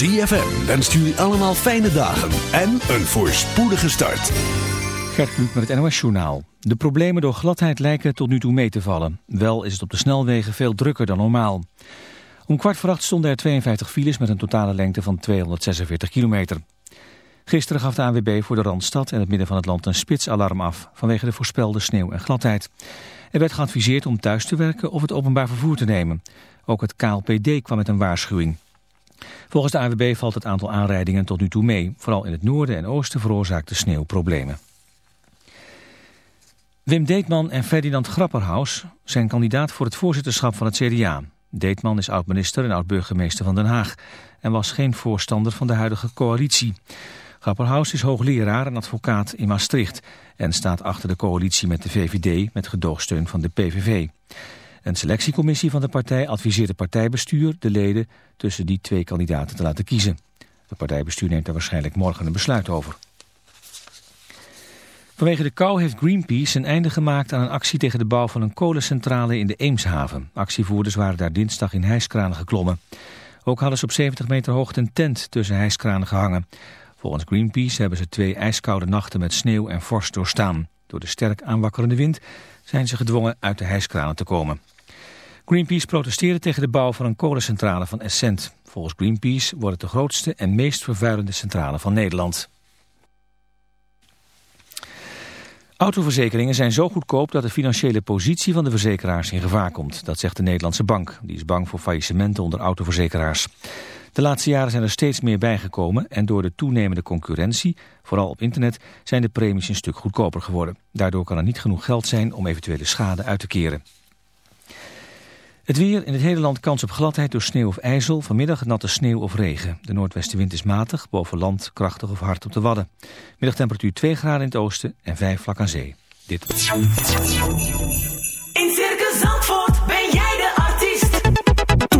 ZFM wenst jullie allemaal fijne dagen en een voorspoedige start. Gert met het NOS Journaal. De problemen door gladheid lijken tot nu toe mee te vallen. Wel is het op de snelwegen veel drukker dan normaal. Om kwart voor acht stonden er 52 files met een totale lengte van 246 kilometer. Gisteren gaf de ANWB voor de Randstad en het midden van het land een spitsalarm af... vanwege de voorspelde sneeuw en gladheid. Er werd geadviseerd om thuis te werken of het openbaar vervoer te nemen. Ook het KLPD kwam met een waarschuwing. Volgens de AWB valt het aantal aanrijdingen tot nu toe mee. Vooral in het noorden en oosten veroorzaakt de sneeuw problemen. Wim Deetman en Ferdinand Grapperhaus zijn kandidaat voor het voorzitterschap van het CDA. Deetman is oud-minister en oud-burgemeester van Den Haag en was geen voorstander van de huidige coalitie. Grapperhaus is hoogleraar en advocaat in Maastricht en staat achter de coalitie met de VVD met gedoogsteun van de PVV. Een selectiecommissie van de partij adviseert het partijbestuur de leden tussen die twee kandidaten te laten kiezen. Het partijbestuur neemt daar waarschijnlijk morgen een besluit over. Vanwege de kou heeft Greenpeace een einde gemaakt aan een actie tegen de bouw van een kolencentrale in de Eemshaven. Actievoerders waren daar dinsdag in hijskranen geklommen. Ook hadden ze op 70 meter hoogte een tent tussen hijskranen gehangen. Volgens Greenpeace hebben ze twee ijskoude nachten met sneeuw en vorst doorstaan. Door de sterk aanwakkerende wind zijn ze gedwongen uit de hijskranen te komen. Greenpeace protesteerde tegen de bouw van een kolencentrale van Essent. Volgens Greenpeace wordt het de grootste en meest vervuilende centrale van Nederland. Autoverzekeringen zijn zo goedkoop dat de financiële positie van de verzekeraars in gevaar komt. Dat zegt de Nederlandse bank. Die is bang voor faillissementen onder autoverzekeraars. De laatste jaren zijn er steeds meer bijgekomen en door de toenemende concurrentie, vooral op internet, zijn de premies een stuk goedkoper geworden. Daardoor kan er niet genoeg geld zijn om eventuele schade uit te keren. Het weer in het hele land kans op gladheid door sneeuw of ijzel. Vanmiddag natte sneeuw of regen. De noordwestenwind is matig, boven land krachtig of hard op de wadden. Middagtemperatuur 2 graden in het oosten en 5 vlak aan zee. Dit.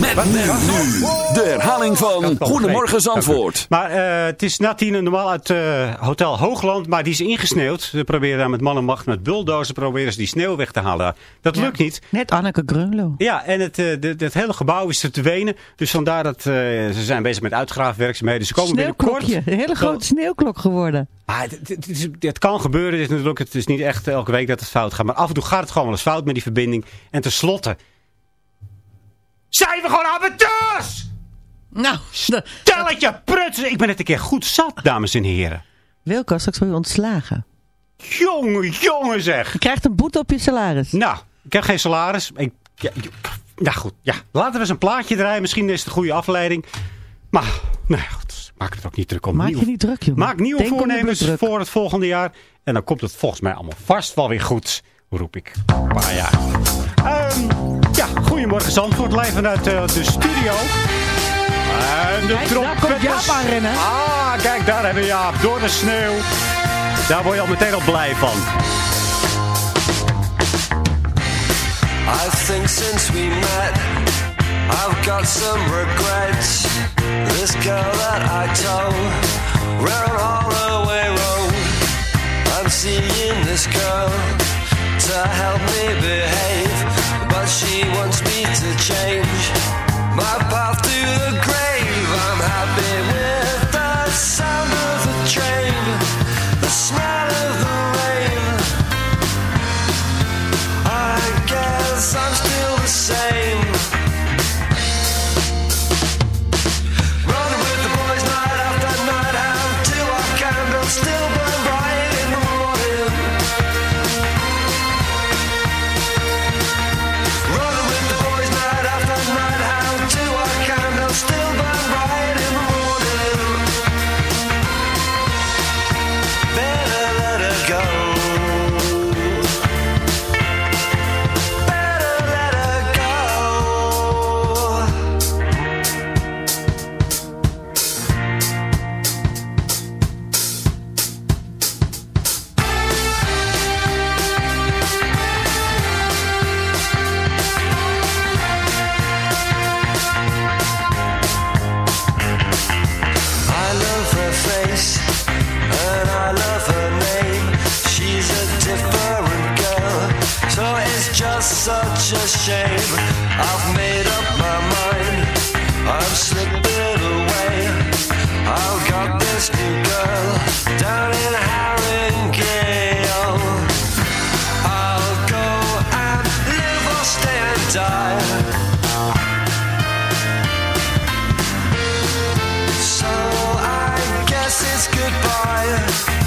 Met nu, nu de herhaling van Goedemorgen Zandvoort. Maar eh, het is na tien normaal uit eh, Hotel Hoogland, maar die is ingesneeuwd. Ze proberen daar met man en macht, met bulldozen, proberen ze die sneeuw weg te halen. Dat lukt niet. Net Anneke Grunlo. Ja, en het, eh, de- het hele gebouw is te wenen. Dus vandaar dat eh, ze zijn bezig met uitgraafwerkzaamheden. Ze komen binnenkort. Sneeuwklokje. Een hele grote sneeuwklok geworden. Is- het kan gebeuren. Het is, natuurlijk, het is niet echt elke week dat het fout gaat. Maar af en toe gaat het gewoon wel eens fout met die verbinding. En tenslotte... Zijn we gewoon amateurs? Nou, Stelletje prutsen. Ik ben het een keer goed zat, dames en heren. Wilco, straks word je ontslagen. Jongen, jongen zeg. Je krijgt een boete op je salaris. Nou, ik heb geen salaris. Ik, ja, ja, goed. Ja. Laten we eens een plaatje draaien. Misschien is het een goede afleiding. Maar, nou ja, goed. Maak het ook niet druk om Maak nieuw- je niet druk, jongen. Maak nieuwe Denk voornemens voor het volgende jaar. En dan komt het volgens mij allemaal vast wel weer goed. Roep ik. Een paar jaar. Ehm, goedemorgen Zandvoort. Live vanuit eh, de studio. En de Kijk, daar komt. Jaap aanrennen. Ah, kijk, daar hebben we Jaap. Door de sneeuw. Daar word je al meteen al blij van. I think since we met, I've got some regrets. This girl that I told, we're on Holloway Road. I'm seeing this girl to help me behave, she wants me to change my path to the grave. I'm happy with the sound shame. I've made up my mind, I'm slipping away. I've got this new girl down in Haringale. I'll go and live or stay and die. So I guess it's goodbye.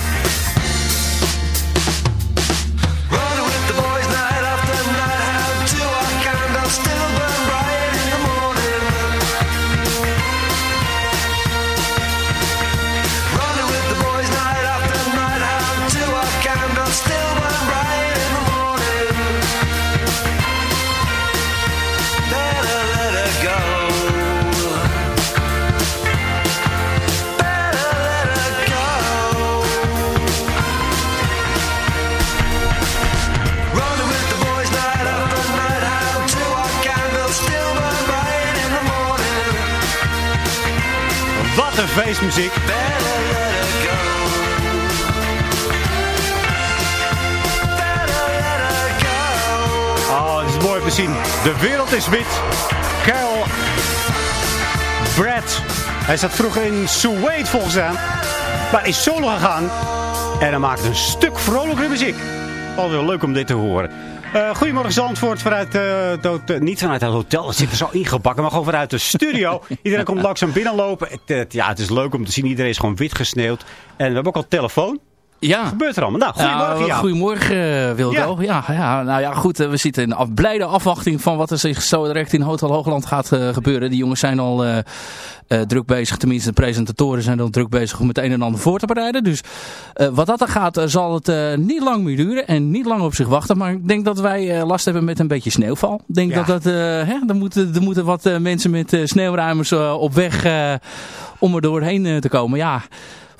Go. Oh, het is mooi om te zien. De wereld is wit. Kyle Brad. Hij zat vroeger in Suede volgens mij. Maar is solo gegaan. En hij maakt een stuk vrolijkere muziek. Wel leuk om dit te horen. Eh, goedemorgen Zandvoort vanuit, eh, hotel- niet vanuit het hotel, het zit er zo ingebakken, maar gewoon vanuit de studio. Iedereen komt langzaam binnenlopen. Het, het- ja, het is leuk om te zien, iedereen is gewoon wit gesneeuwd. En we hebben ook al telefoon. Ja. Wat gebeurt er allemaal? Nou, goedemorgen Ja, goedemorgen eh, Wilco. Ja. Ja, nou ja, goed. eh, We zitten in af, blijde afwachting van wat er zich zo direct in Hotel Hoogland gaat eh, gebeuren. Die jongens zijn al druk bezig, tenminste de presentatoren zijn al druk bezig om het een en ander voor te bereiden. Dus wat dat er gaat, zal het niet lang meer duren en niet lang op zich wachten. Maar ik denk dat wij last hebben met een beetje sneeuwval. Ik denk Ja. dat dat, hè, er, moeten, er moeten wat mensen met sneeuwruimers op weg om er doorheen te komen. Ja.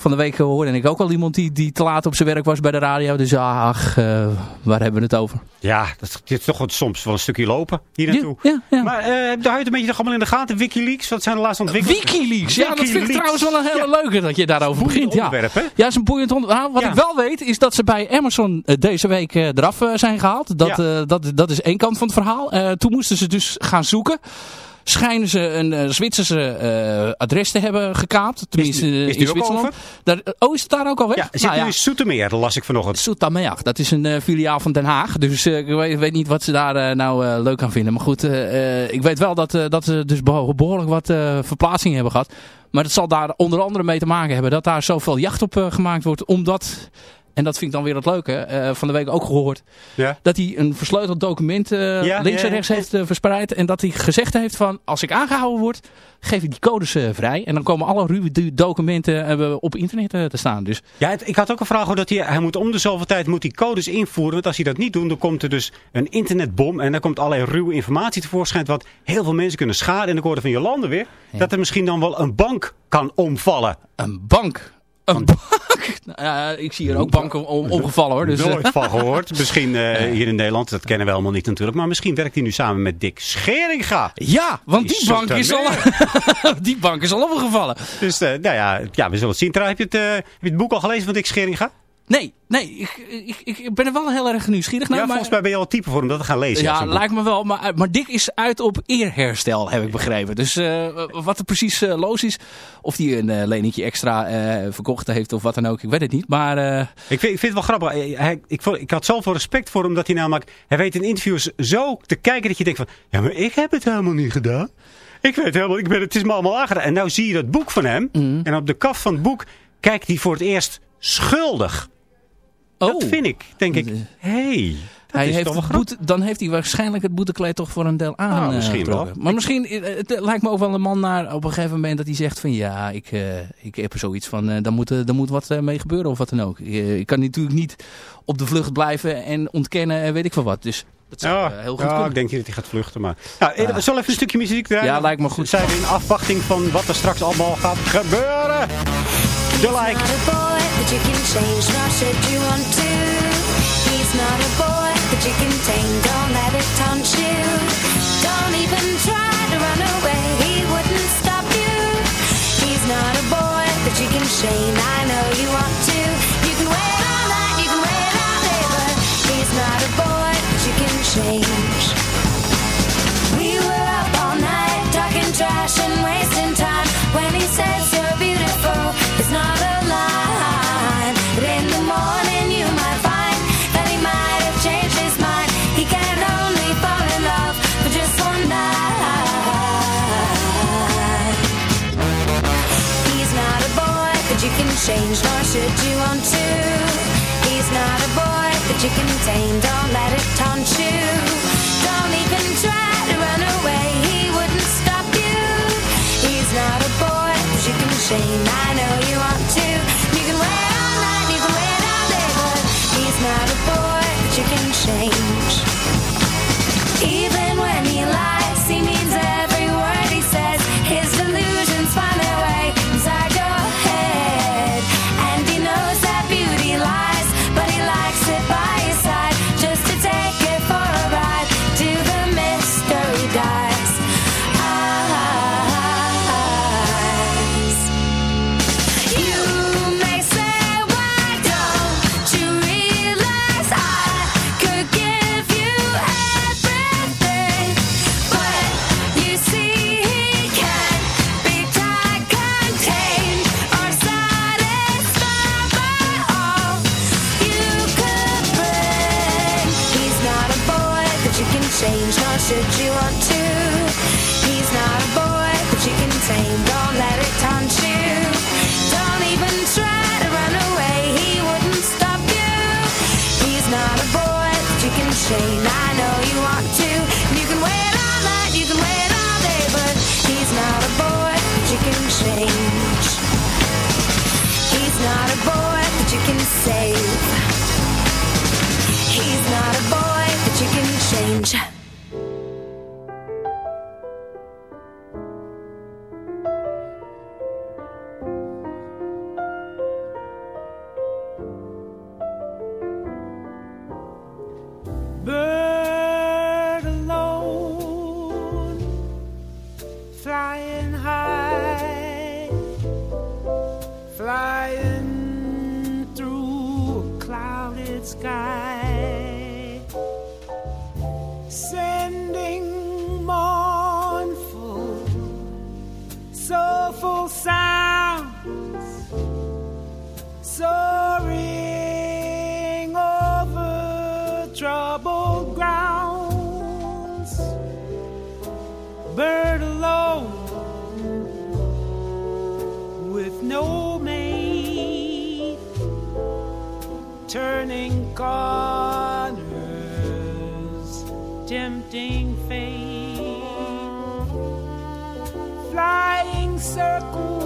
Van de week hoorde ik ook al iemand die, die te laat op zijn werk was bij de radio. Dus ach, eh, waar hebben we het over? Ja, dat is toch wat soms wel een stukje lopen hier naartoe. Ja, ja. Maar eh daar hou je het een beetje toch allemaal in de gaten. Wikileaks, wat zijn de laatste ontwikkelingen? Wikileaks, ja, dat vind ik trouwens wel een hele leuke dat je daarover begint. Ja, onderwerp, hè? ja is een boeiend onderwerp. Nou, wat ik wel weet is dat ze bij Amazon eh, deze week eh, eraf eh, zijn gehaald. Dat, eh, dat, dat is één kant van het verhaal. Eh, toen moesten ze dus gaan zoeken. Schijnen ze een eh, Zwitserse eh, adres te hebben gekaapt. Tenminste, eh, is die in Zwitserland. Daar, oh, is het daar ook al weg? Ja, zit Nou nu in Soetermeer, dat las ik vanochtend. Soetameer, dat is een eh, filiaal van Den Haag. Dus eh, ik weet, weet niet wat ze daar eh, nou eh, leuk aan vinden. Maar goed, eh, eh, ik weet wel dat, eh, dat ze dus beho- behoorlijk wat eh, verplaatsingen hebben gehad. Maar dat zal daar onder andere mee te maken hebben dat daar zoveel jacht op eh, gemaakt wordt. Omdat en dat vind ik dan weer het leuke, eh, van de week ook gehoord, Ja. dat hij een versleuteld document eh, Ja, links en rechts ja. heeft eh, verspreid. En dat hij gezegd heeft van, als ik aangehouden word, geef ik die codes vrij. En dan komen alle ruwe documenten op internet te staan. Dus Ja, het- ik had ook een vraag over dat hij, hij moet om de zoveel tijd moet die codes invoeren. Want als hij dat niet doet, dan komt er dus een internetbom. En dan komt allerlei ruwe informatie tevoorschijn. Wat heel veel mensen kunnen schaden. En ik hoorde van Jolande weer. Dat er misschien dan wel een bank kan omvallen. een bank. Een bank? Nou ja, ik zie hier ook banken om, omgevallen hoor. Dus, eh, Nooit van gehoord. Misschien eh, hier in Nederland. Dat kennen we allemaal niet natuurlijk. Maar misschien werkt hij nu samen met Dick Scheringa. ja, want die Die bank, is al, die bank is al opgevallen. Dus eh, nou ja, ja, we zullen het zien. Trouwens, heb je, het, eh, heb je het boek al gelezen van Dick Scheringa? Nee, nee, ik, ik, ik ben er wel heel erg nieuwsgierig naar. ja, maar, volgens mij ben je al type voor om dat te gaan lezen. ja, lijkt me wel. Maar, maar Dick is uit op eerherstel, heb ik begrepen. Dus eh, wat er precies eh, los is, of hij een uh, leningje extra eh, verkocht heeft of wat dan ook, ik weet het niet. Maar eh, Ik vind, ik vind het wel grappig. Hij, ik, ik had zoveel respect voor hem dat hij namelijk... Hij weet in interviews zo te kijken dat je denkt van... Ja, maar ik heb het helemaal niet gedaan. Ik weet helemaal... Ik ben, het is me allemaal aangedaan. En nou zie je dat boek van hem. Mhm. En op de kaft van het boek kijkt hij voor het eerst schuldig. Dat oh, vind ik. Denk ik, hey, dat hij is heeft boete, dan heeft hij waarschijnlijk het boetekleed toch voor een deel aan. Ah, eh, misschien wel. Maar misschien, eh, het lijkt me ook wel een man naar op een gegeven moment dat hij zegt van ja, ik, eh, ik heb er zoiets van, eh daar, moet, eh, daar moet wat eh, mee gebeuren of wat dan ook. Eh, ik kan natuurlijk niet op de vlucht blijven en ontkennen en weet ik veel wat. Dus dat zou eh, heel goed ja kunnen. ik denk niet dat hij gaat vluchten. Maar... Nou, eh, Ah. Zullen we even een stukje muziek draaien? Ja, lijkt me goed. Zijn we in afwachting van wat er straks allemaal gaat gebeuren? De like. You can change, nor should you want to. He's not a boy that you can tame, don't let it taunt you. Don't even try to run away, he wouldn't stop you. He's not a boy that you can shame, I know you want to. You can wait all night, you can wait all day, but he's not a boy that you can change. We were up all night talking trash and wasting time when he says change, nor should you want to. He's not a boy that you can tame, don't let it taunt you. Don't even try to run away, he wouldn't stop you. He's not a boy that you can shame, turning corners, tempting fate, flying circles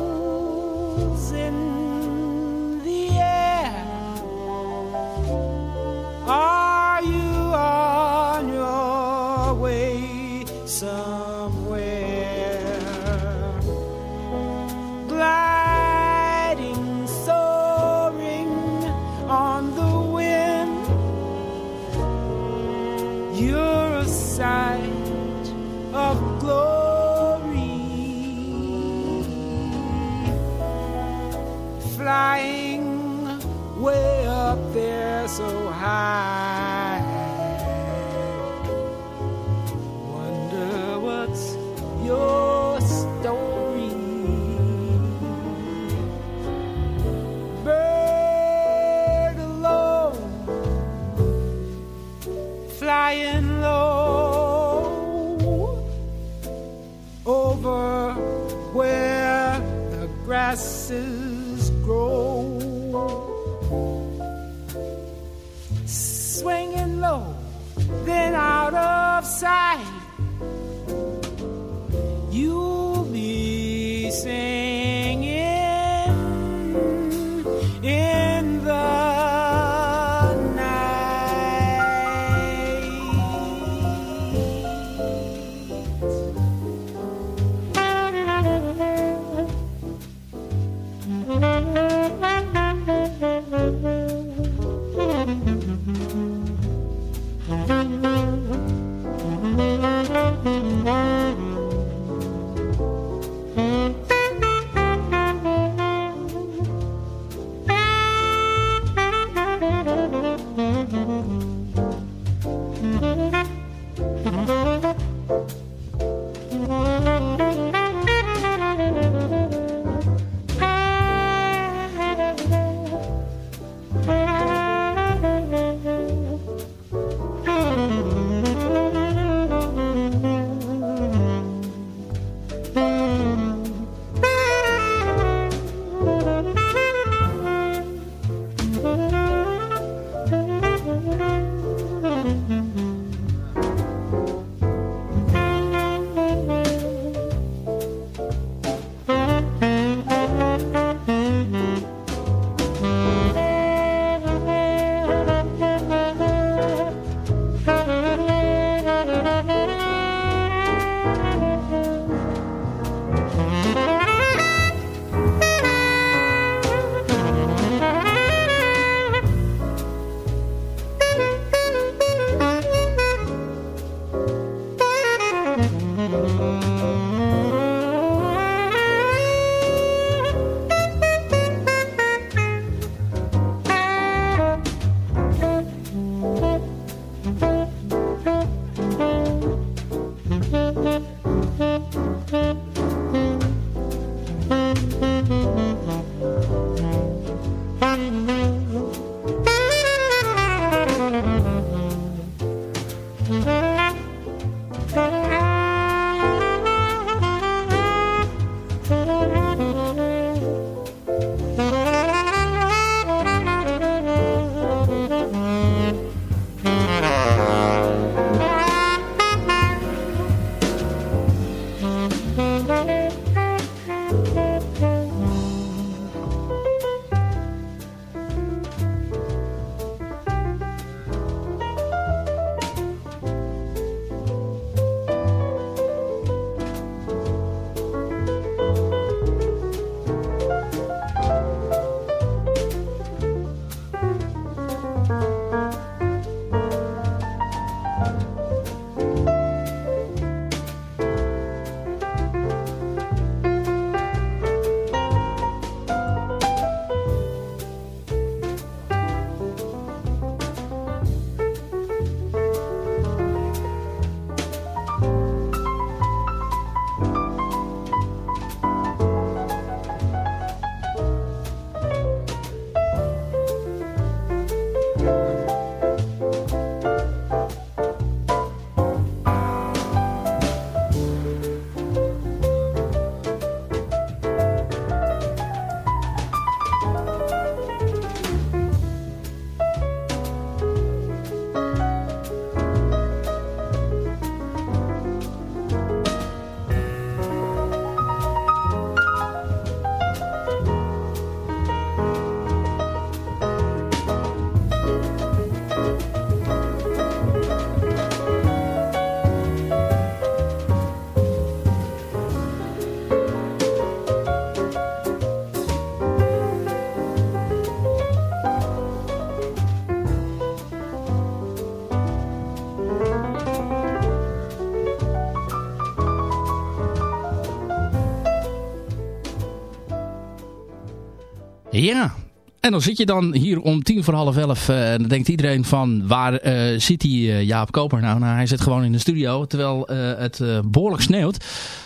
Ja. En dan zit je dan hier om tien voor half elf. eh, en dan denkt iedereen van waar eh, zit die eh, Jaap Koper nou? Nou, hij zit gewoon in de studio terwijl het eh, behoorlijk sneeuwt.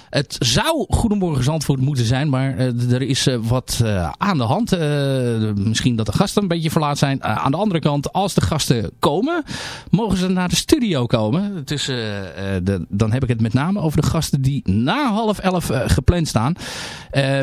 Het zou Goedemorgen Zandvoort moeten zijn, maar eh, er is eh, wat eh, aan de hand. Misschien dat de gasten een beetje verlaat zijn. Aan de andere kant, als de gasten komen, mogen ze naar de studio komen. Dan heb ik het met name over de gasten die na half elf gepland staan.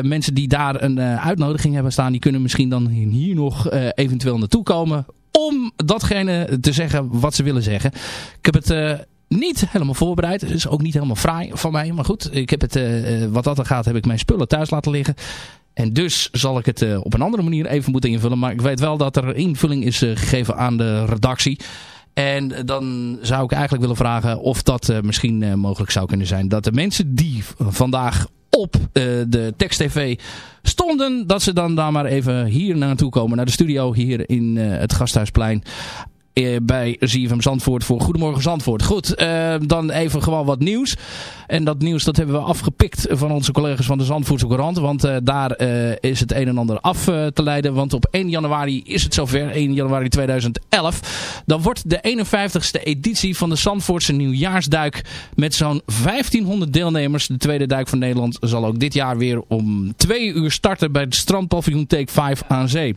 Mensen die daar een uitnodiging hebben staan, die kunnen misschien dan hier nog eventueel naartoe komen om datgene te zeggen wat ze willen zeggen. Ik heb het niet helemaal voorbereid. Is ook niet helemaal fraai van mij. Maar goed, ik heb het, eh, eh, wat dat er gaat, heb ik mijn spullen thuis laten liggen. En dus zal ik het eh, op een andere manier even moeten invullen. Maar ik weet wel dat er invulling is gegeven aan de redactie. En dan zou ik eigenlijk willen vragen of dat misschien mogelijk zou kunnen zijn. Dat de mensen die vandaag op de tekst TV stonden, dat ze dan daar maar even hier naartoe komen. Naar de studio hier in het Gasthuisplein bij ZFM Zandvoort voor Goedemorgen Zandvoort. Goed, eh, dan even gewoon wat nieuws. En dat nieuws dat hebben we afgepikt van onze collega's van de Zandvoortse Courant. Want eh, daar eh, is het een en ander af eh, te leiden. Want op 1 januari is het zover, 1 januari 2011. Dan wordt de 51ste editie van de Zandvoortse Nieuwjaarsduik met zo'n 1500 deelnemers. De tweede duik van Nederland zal ook dit jaar weer om 2 uur starten bij het strandpaviljoen Take 5 aan zee.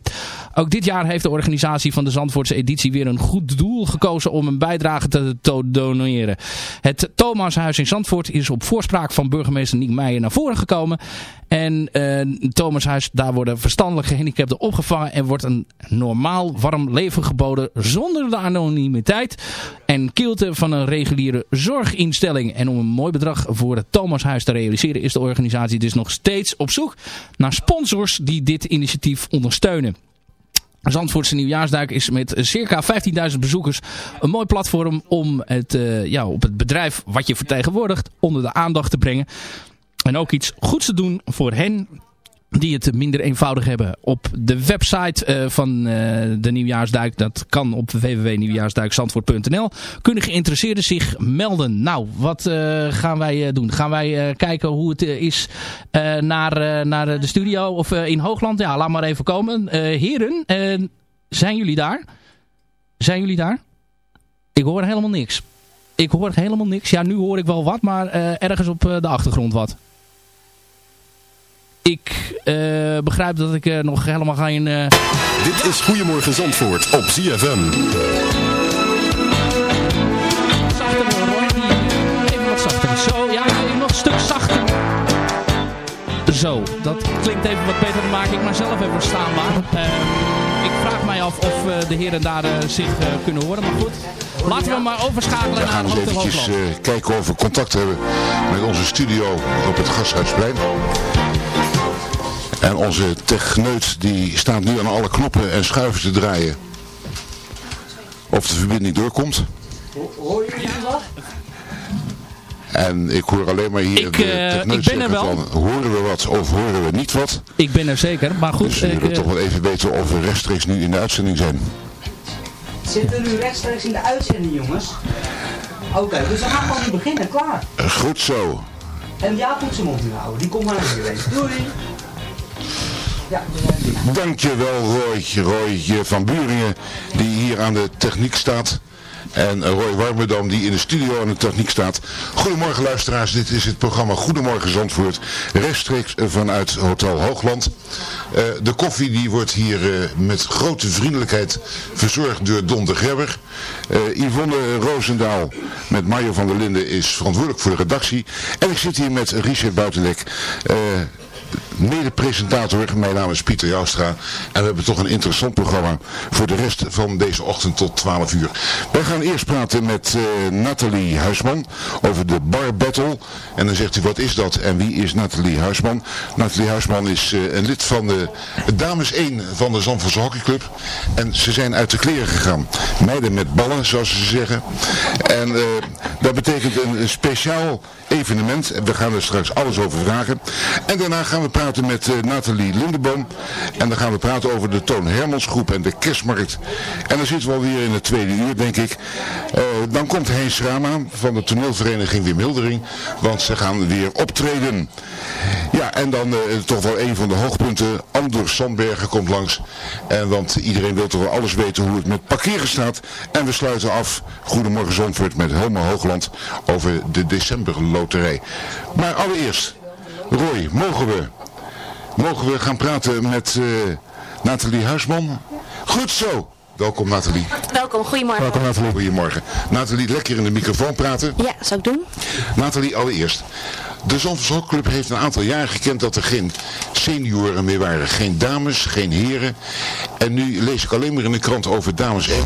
Ook dit jaar heeft de organisatie van de Zandvoortse editie weer een goed doel gekozen om een bijdrage te, doneren. Het Thomashuis in Zandvoort is op voorspraak van burgemeester Niek Meijer naar voren gekomen. En eh Thomashuis, daar worden verstandelijk gehandicapten opgevangen en wordt een normaal warm leven geboden zonder de anonimiteit en kilte van een reguliere zorginstelling. En om een mooi bedrag voor het Thomashuis te realiseren is de organisatie dus nog steeds op zoek naar sponsors die dit initiatief ondersteunen. Zandvoortse Nieuwjaarsduik is met circa 15.000 bezoekers een mooi platform om het, eh, ja, op het bedrijf wat je vertegenwoordigt onder de aandacht te brengen. En ook iets goeds te doen voor hen die het minder eenvoudig hebben. Op de website eh, van eh, de Nieuwjaarsduik, dat kan op www.nieuwjaarsduikzandvoort.nl, kunnen geïnteresseerden zich melden. Nou, wat eh, gaan wij doen? Gaan wij kijken hoe het is naar, naar de studio of in Hoogland? Ja, laat maar even komen. Heren, zijn jullie daar? Zijn jullie daar? Ik hoor helemaal niks. Ik hoor helemaal niks. Ja, nu hoor ik wel wat, maar ergens op de achtergrond wat. Ik eh, begrijp dat ik eh, nog helemaal geen... eh, Dit is Goedemorgen Zandvoort op ZFM. zachter, Even wat zachter. Zo, ja, even nog een stuk zachter. Zo, dat klinkt even wat beter. Dan maak ik mezelf even verstaanbaar. Ik vraag mij af of eh, de heren daar zich eh, kunnen horen. Maar goed, laten we maar overschakelen We naar gaan eens eventjes kijken of we contact hebben met onze studio op het Gasthuisplein. En onze techneut die staat nu aan alle knoppen en schuiven te draaien. Of de verbinding doorkomt. Hoor je wat? En ik hoor alleen maar hier Ik, de eh, techneut ik ben er zeggen wel. van, horen we wat of horen we niet wat. Ik ben er zeker, maar goed. Dus we ik, willen eh, toch wel even weten of we rechtstreeks nu in de uitzending zijn. Zitten nu rechtstreeks in de uitzending, jongens? Oké, dus we gaan gewoon nu beginnen, klaar. Eh, Goed zo. En ja, moet zijn mond nu houden, die komt maar naar hier eens. Doei! Dankjewel Roy, Roy van Buringen die hier aan de techniek staat. En Roy Warmerdam die in de studio aan de techniek staat. Goedemorgen luisteraars, dit is het programma Goedemorgen Zandvoort. Rechtstreeks eh, vanuit Hotel Hoogland. Eh, de koffie die wordt hier eh, met grote vriendelijkheid verzorgd door Don de Grebber. Eh, Yvonne Roosendaal met Mario van der Linden is verantwoordelijk voor de redactie. En ik zit hier met Richard Buitenlek. Mede-presentator. Mijn naam is Pieter Joustra. En we hebben toch een interessant programma voor de rest van deze ochtend tot 12 uur. Wij gaan eerst praten met eh, Nathalie Huisman over de Bar Battle. En dan zegt u, wat is dat en wie is Nathalie Huisman? Nathalie Huisman is eh, een lid van de dames 1 van de Zandvoortse Hockeyclub. En ze zijn uit de kleren gegaan. Meiden met ballen, zoals ze zeggen. En eh, dat betekent een, een speciaal evenement. En we gaan er straks alles over vragen. En daarna gaan we praten praten met eh, Nathalie Lindeboom. En dan gaan we praten over de Toon Hermans groep en de kerstmarkt. En dan zitten we alweer in het tweede uur, denk ik. Eh, dan komt Heinz Rama van de toneelvereniging Wimildering. Want ze gaan weer optreden. Ja, en dan eh, toch wel een van de hoogpunten. Anders Sandbergen komt langs. En want iedereen wil toch wel alles weten hoe het met parkeren staat. En we sluiten af. Goedemorgen Zandvoort met Helma Hoogland over de decemberloterij. Maar allereerst, Roy, mogen we, mogen we gaan praten met eh, Nathalie Huisman? Goed zo. Welkom Nathalie. Welkom, goedemorgen. Welkom Nathalie. Goedemorgen. Nathalie, lekker in de microfoon praten. Ja, zou ik doen. Nathalie, allereerst. De Hockeyclub heeft een aantal jaren gekend dat er geen senioren meer waren. Geen dames, geen heren. En nu lees ik alleen maar in de krant over dames 1.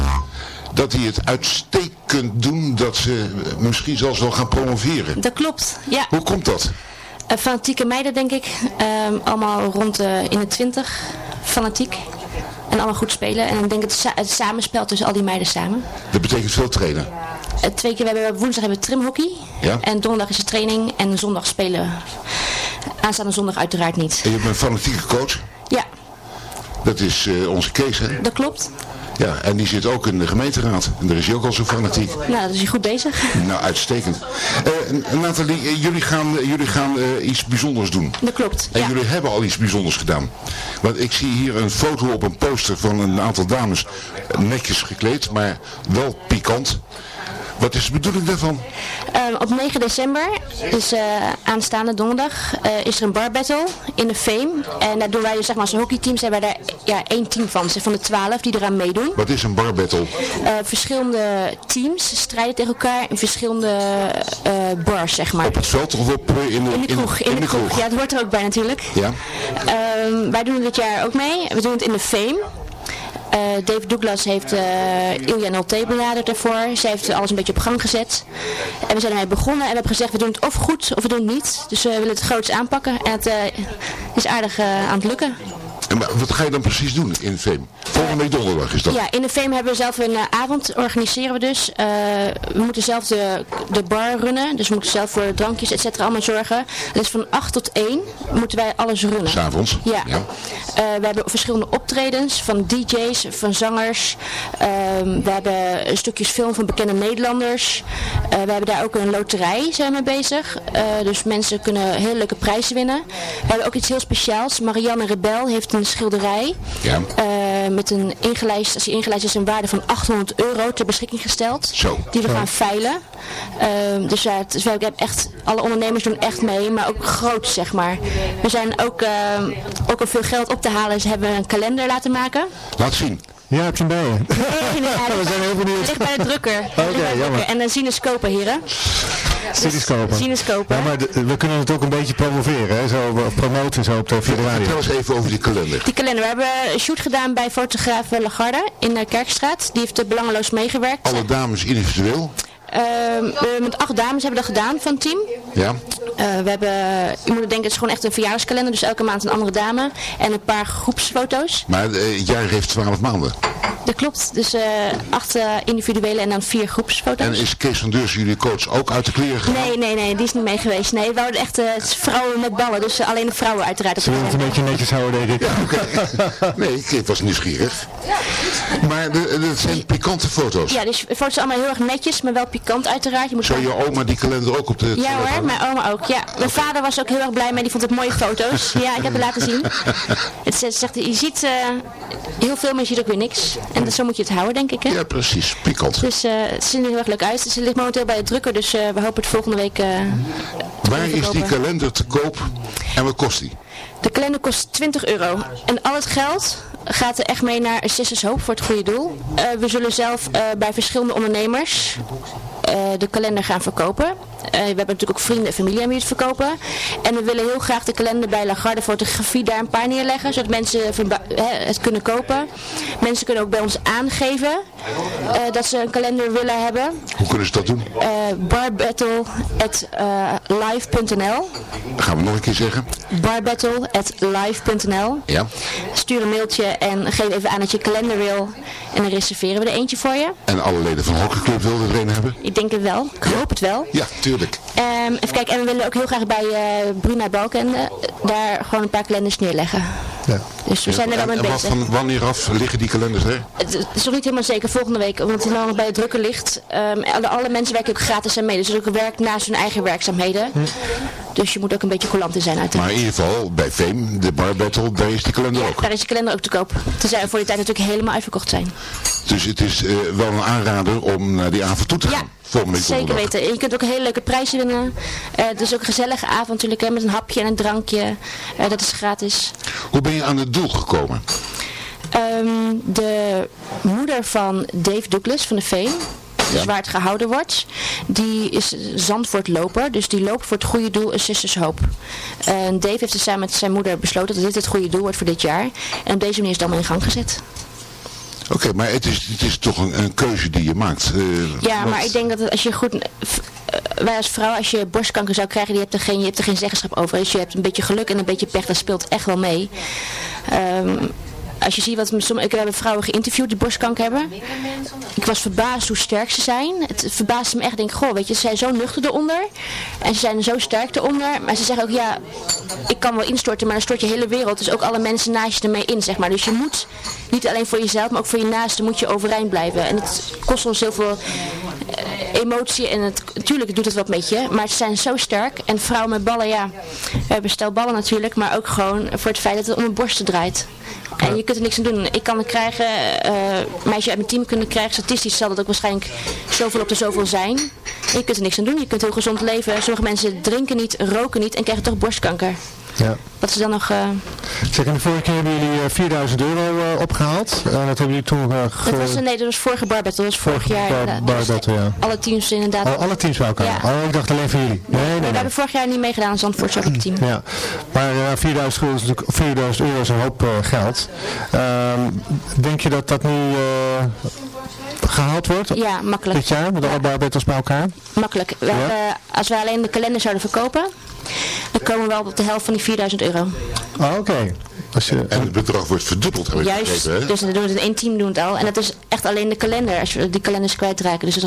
Dat die het uitstekend doen, dat ze misschien zelfs wel gaan promoveren. Dat klopt, ja. Hoe komt dat? Eh, fanatieke meiden, denk ik. Ehm, allemaal rond de, in de twintig. Fanatiek. En allemaal goed spelen. En ik denk het, sa- het samenspel tussen al die meiden samen. Dat betekent veel trainen. Eh, twee keer, we hebben, woensdag hebben we trimhockey. Ja? En donderdag is de training. En zondag spelen. Aanstaande zondag uiteraard niet. En je hebt een fanatieke coach. Ja, Dat is eh, onze Kees, hè? dat klopt. Ja, en die zit ook in de gemeenteraad. En daar is hij ook al zo fanatiek. Nou, dat is je goed bezig. Nou, uitstekend. Eh, Nathalie, eh, jullie gaan, eh, jullie gaan iets bijzonders doen. Dat klopt, En ja. jullie hebben al iets bijzonders gedaan. Want ik zie hier een foto op een poster van een aantal dames. Netjes gekleed, maar wel pikant. Wat is de bedoeling daarvan? Ehm, op 9 december, dus aanstaande donderdag, eh, is er een bar battle in de Fame. En daar doen wij dus zeg maar als hockeyteams, hebben wij daar ja, één team van, zeg, van de twaalf die eraan meedoen. Wat is een bar battle? Eh, verschillende teams strijden tegen elkaar in verschillende bars, zeg maar. Op het veld of op, in, de, In de kroeg, in, de, kroeg. Ja, dat hoort er ook bij natuurlijk. Ja. Ehm, wij doen dit jaar ook mee. We doen het in de Fame. Eh, Dave Douglas heeft eh Ilja Nolte benaderd daarvoor. Zij heeft alles een beetje op gang gezet. En we zijn ermee begonnen en we hebben gezegd we doen het of goed of we doen het niet. Dus we willen het groots aanpakken en het eh, is aardig aan het lukken. En maar wat ga je dan precies doen in Veem? Volgende week donderdag is dat. Ja, in de Fame hebben we zelf een eh, avond, organiseren we dus. Eh, we moeten zelf de, de bar runnen, dus we moeten zelf voor drankjes et cetera allemaal zorgen. Dus van 8 tot 1 moeten wij alles runnen. S'avonds? Ja. Eh, we hebben verschillende optredens van DJ's, van zangers. Ehm, we hebben stukjes film van bekende Nederlanders. We hebben daar ook een loterij zijn we mee bezig. Dus mensen kunnen hele leuke prijzen winnen. We hebben ook iets heel speciaals. Marianne Rebel heeft een schilderij. Ja. Eh, met een ingelijst, als die ingelijst is, een waarde van 800 euro ter beschikking gesteld. Zo. Die we Zo. gaan veilen. Ehm, dus ja, het is, we hebben echt, alle ondernemers doen echt mee, maar ook groot zeg maar. We zijn ook, ehm, ook om veel geld op te halen, dus hebben we een kalender laten maken. Laat zien. Ja, heb je hem bij je? Nee, nee, hij We zijn heel benieuwd. ligt bij de drukker. De jammer. drukker. En een cinescopen, heren. Cinescopen. Cinescopen. Ja, maar de- we kunnen het ook een beetje promoveren, hè? Zo, promoten zo op de via de radio. Vertel eens even over die kalender. Die kalender. We hebben een shoot gedaan bij fotograaf Lagarde in de Kerkstraat. Die heeft er belangeloos meegewerkt. Alle dames individueel. Ehm, we met acht dames hebben dat gedaan van het team. Ja. Eh, we hebben, je moet denken, het is gewoon echt een verjaarskalender. Dus elke maand een andere dame. En een paar groepsfoto's. Maar eh, het jaar heeft 12 maanden. Dat klopt. Dus eh, acht individuele en dan vier groepsfoto's. En is Kees van Deurs, jullie coach, ook uit de kleren gegaan? Nee, nee, nee, die is niet mee geweest. Nee, we houden echt eh, vrouwen met ballen. Dus alleen de vrouwen uiteraard. op Ze willen het een beetje netjes houden, denk ik. Nee, ik was nieuwsgierig. Maar de- dat zijn pikante foto's. Ja, dus de foto's zijn allemaal heel erg netjes, maar wel pikant uiteraard. Je moet Zou je oma die kalender ook op de... Ja hoor, mijn oma ook. Ja, mijn vader was ook heel erg blij mee. Die vond het mooie foto's. Ja, ik heb het laten zien. Het zegt, zegt, je ziet eh, heel veel, maar je ziet ook weer niks. En zo moet je het houden, denk ik. Hè? Ja, precies. Pikant. Dus eh, het ziet er heel erg leuk uit. Het ligt momenteel bij de drukker, dus eh, we hopen het volgende week eh, Waar is die kalender te koop en wat kost die? De kalender kost 20 euro. En al het geld gaat er echt mee naar Sisters Hoop voor het goede doel. Eh, we zullen zelf eh, bij verschillende ondernemers de kalender gaan verkopen. Eh, we hebben natuurlijk ook vrienden en familie aan wie het verkopen. En we willen heel graag de kalender bij Lagarde Fotografie daar een paar neerleggen. Zodat mensen het kunnen kopen. Mensen kunnen ook bij ons aangeven eh, dat ze een kalender willen hebben. Hoe kunnen ze dat doen? Eh barbattle.live.nl Dat gaan we nog een keer zeggen. barbattle.live.nl Ja. Stuur een mailtje en geef even aan dat je kalender wil. En dan reserveren we er eentje voor je. En alle leden van hockeyclub wilden er een hebben. Ik denk dat wel. Ik hoop het wel. Ja, tuurlijk. Ehm, even kijken, en we willen ook heel graag bij eh Bruna Balkende daar gewoon een paar kalenders neerleggen. Ja. Dus we zijn er wel mee en, en wat bezig. van wanneer af liggen die kalenders er? Het het is nog niet helemaal zeker volgende week, omdat het nog bij het drukker ligt. Ehm, alle, alle mensen werken ook gratis aan mee, dus het ook werk naast hun eigen werkzaamheden. Dus je moet ook een beetje coulant in zijn Maar uiteraard. in ieder geval, bij Fame, de bar battle, daar is die kalender ook. Daar is de kalender ook te koop. Tenzij we voor die tijd natuurlijk helemaal uitverkocht zijn. Dus het is eh, wel een aanrader om naar die avond toe te gaan. Volgende week Zeker weten. En je kunt ook een hele leuke prijzen winnen. Het is ook een gezellige avond natuurlijk, hè, met een hapje en een drankje. Eh, dat is gratis. Hoe ben je aan het doel gekomen? Ehm, de moeder van Dave Douglas van de Veen, dus Ja. waar het gehouden wordt, die is Zandvoortloper. Dus die loopt voor het goede doel een Sisters Hope. En Dave heeft dus samen met zijn moeder besloten dat dit het goede doel wordt voor dit jaar. En op deze manier is het allemaal in gang gezet. Oké, maar het is, het is toch een, een keuze die je maakt. eh, Ja, maar ik denk dat het- als je goed... eh, Wij als vrouw, als je borstkanker zou krijgen, je hebt, er geen, je hebt er geen zeggenschap over. Dus je hebt een beetje geluk en een beetje pech, dat speelt echt wel mee. Ehm, als je ziet wat... som- Ik heb vrouwen geïnterviewd die borstkanker hebben. Ik was verbaasd hoe sterk ze zijn. Het verbaasde me echt. Denk, goh, weet je, ze zijn zo nuchter eronder. En ze zijn zo sterk eronder. Maar ze zeggen ook, ja, ik kan wel instorten, maar dan stort je hele wereld. Dus ook alle mensen naast je ermee in, zeg maar. Dus je moet, niet alleen voor jezelf, maar ook voor je naasten moet je overeind blijven. En het kost ons heel veel eh, emotie. En het, natuurlijk doet het wat met je. Maar ze zijn zo sterk. En vrouwen met ballen, ja, we hebben stel ballen natuurlijk. Maar ook gewoon voor het feit dat het om een borsten draait. Kunt er niks aan doen. Ik kan het krijgen, eh meisjes uit mijn team kunnen krijgen. Statistisch zal dat ook waarschijnlijk zoveel op de zoveel zijn. En je kunt er niks aan doen. Je kunt heel gezond leven. Sommige mensen drinken niet, roken niet en krijgen toch borstkanker. Ja. Wat is dan nog... eh, Zeg, en de vorige keer hebben jullie eh, 4000 euro eh, opgehaald. En dat hebben jullie toen eh, ge- dat was, nee, dat was vorige barbet. Dat was vorig jaar. bar- bar Dus battle, ja. Alle teams inderdaad. Oh, alle teams bij elkaar? Ja. Oh, ik dacht alleen voor jullie. Nee, nee, We nee. hebben vorig jaar niet meegedaan aan Zandvoortse op het team. Ja, maar eh, 4000, euro is natuurlijk, 4000 euro is een hoop eh, geld. Ehm, denk je dat dat nu eh, gehaald wordt? Ja, makkelijk. Dit jaar, met alle barbetters bij elkaar? Makkelijk. We hebben, als we alleen de kalender zouden verkopen, dan komen we wel op de helft van die 4000 euro. Oh, oké. Als je, En het bedrag wordt verdubbeld, heb ik Juist, begrepen, hè? dus dan doen we het in één team doen het al. En dat is echt alleen de kalender, als we die kalenders kwijtraken. Dus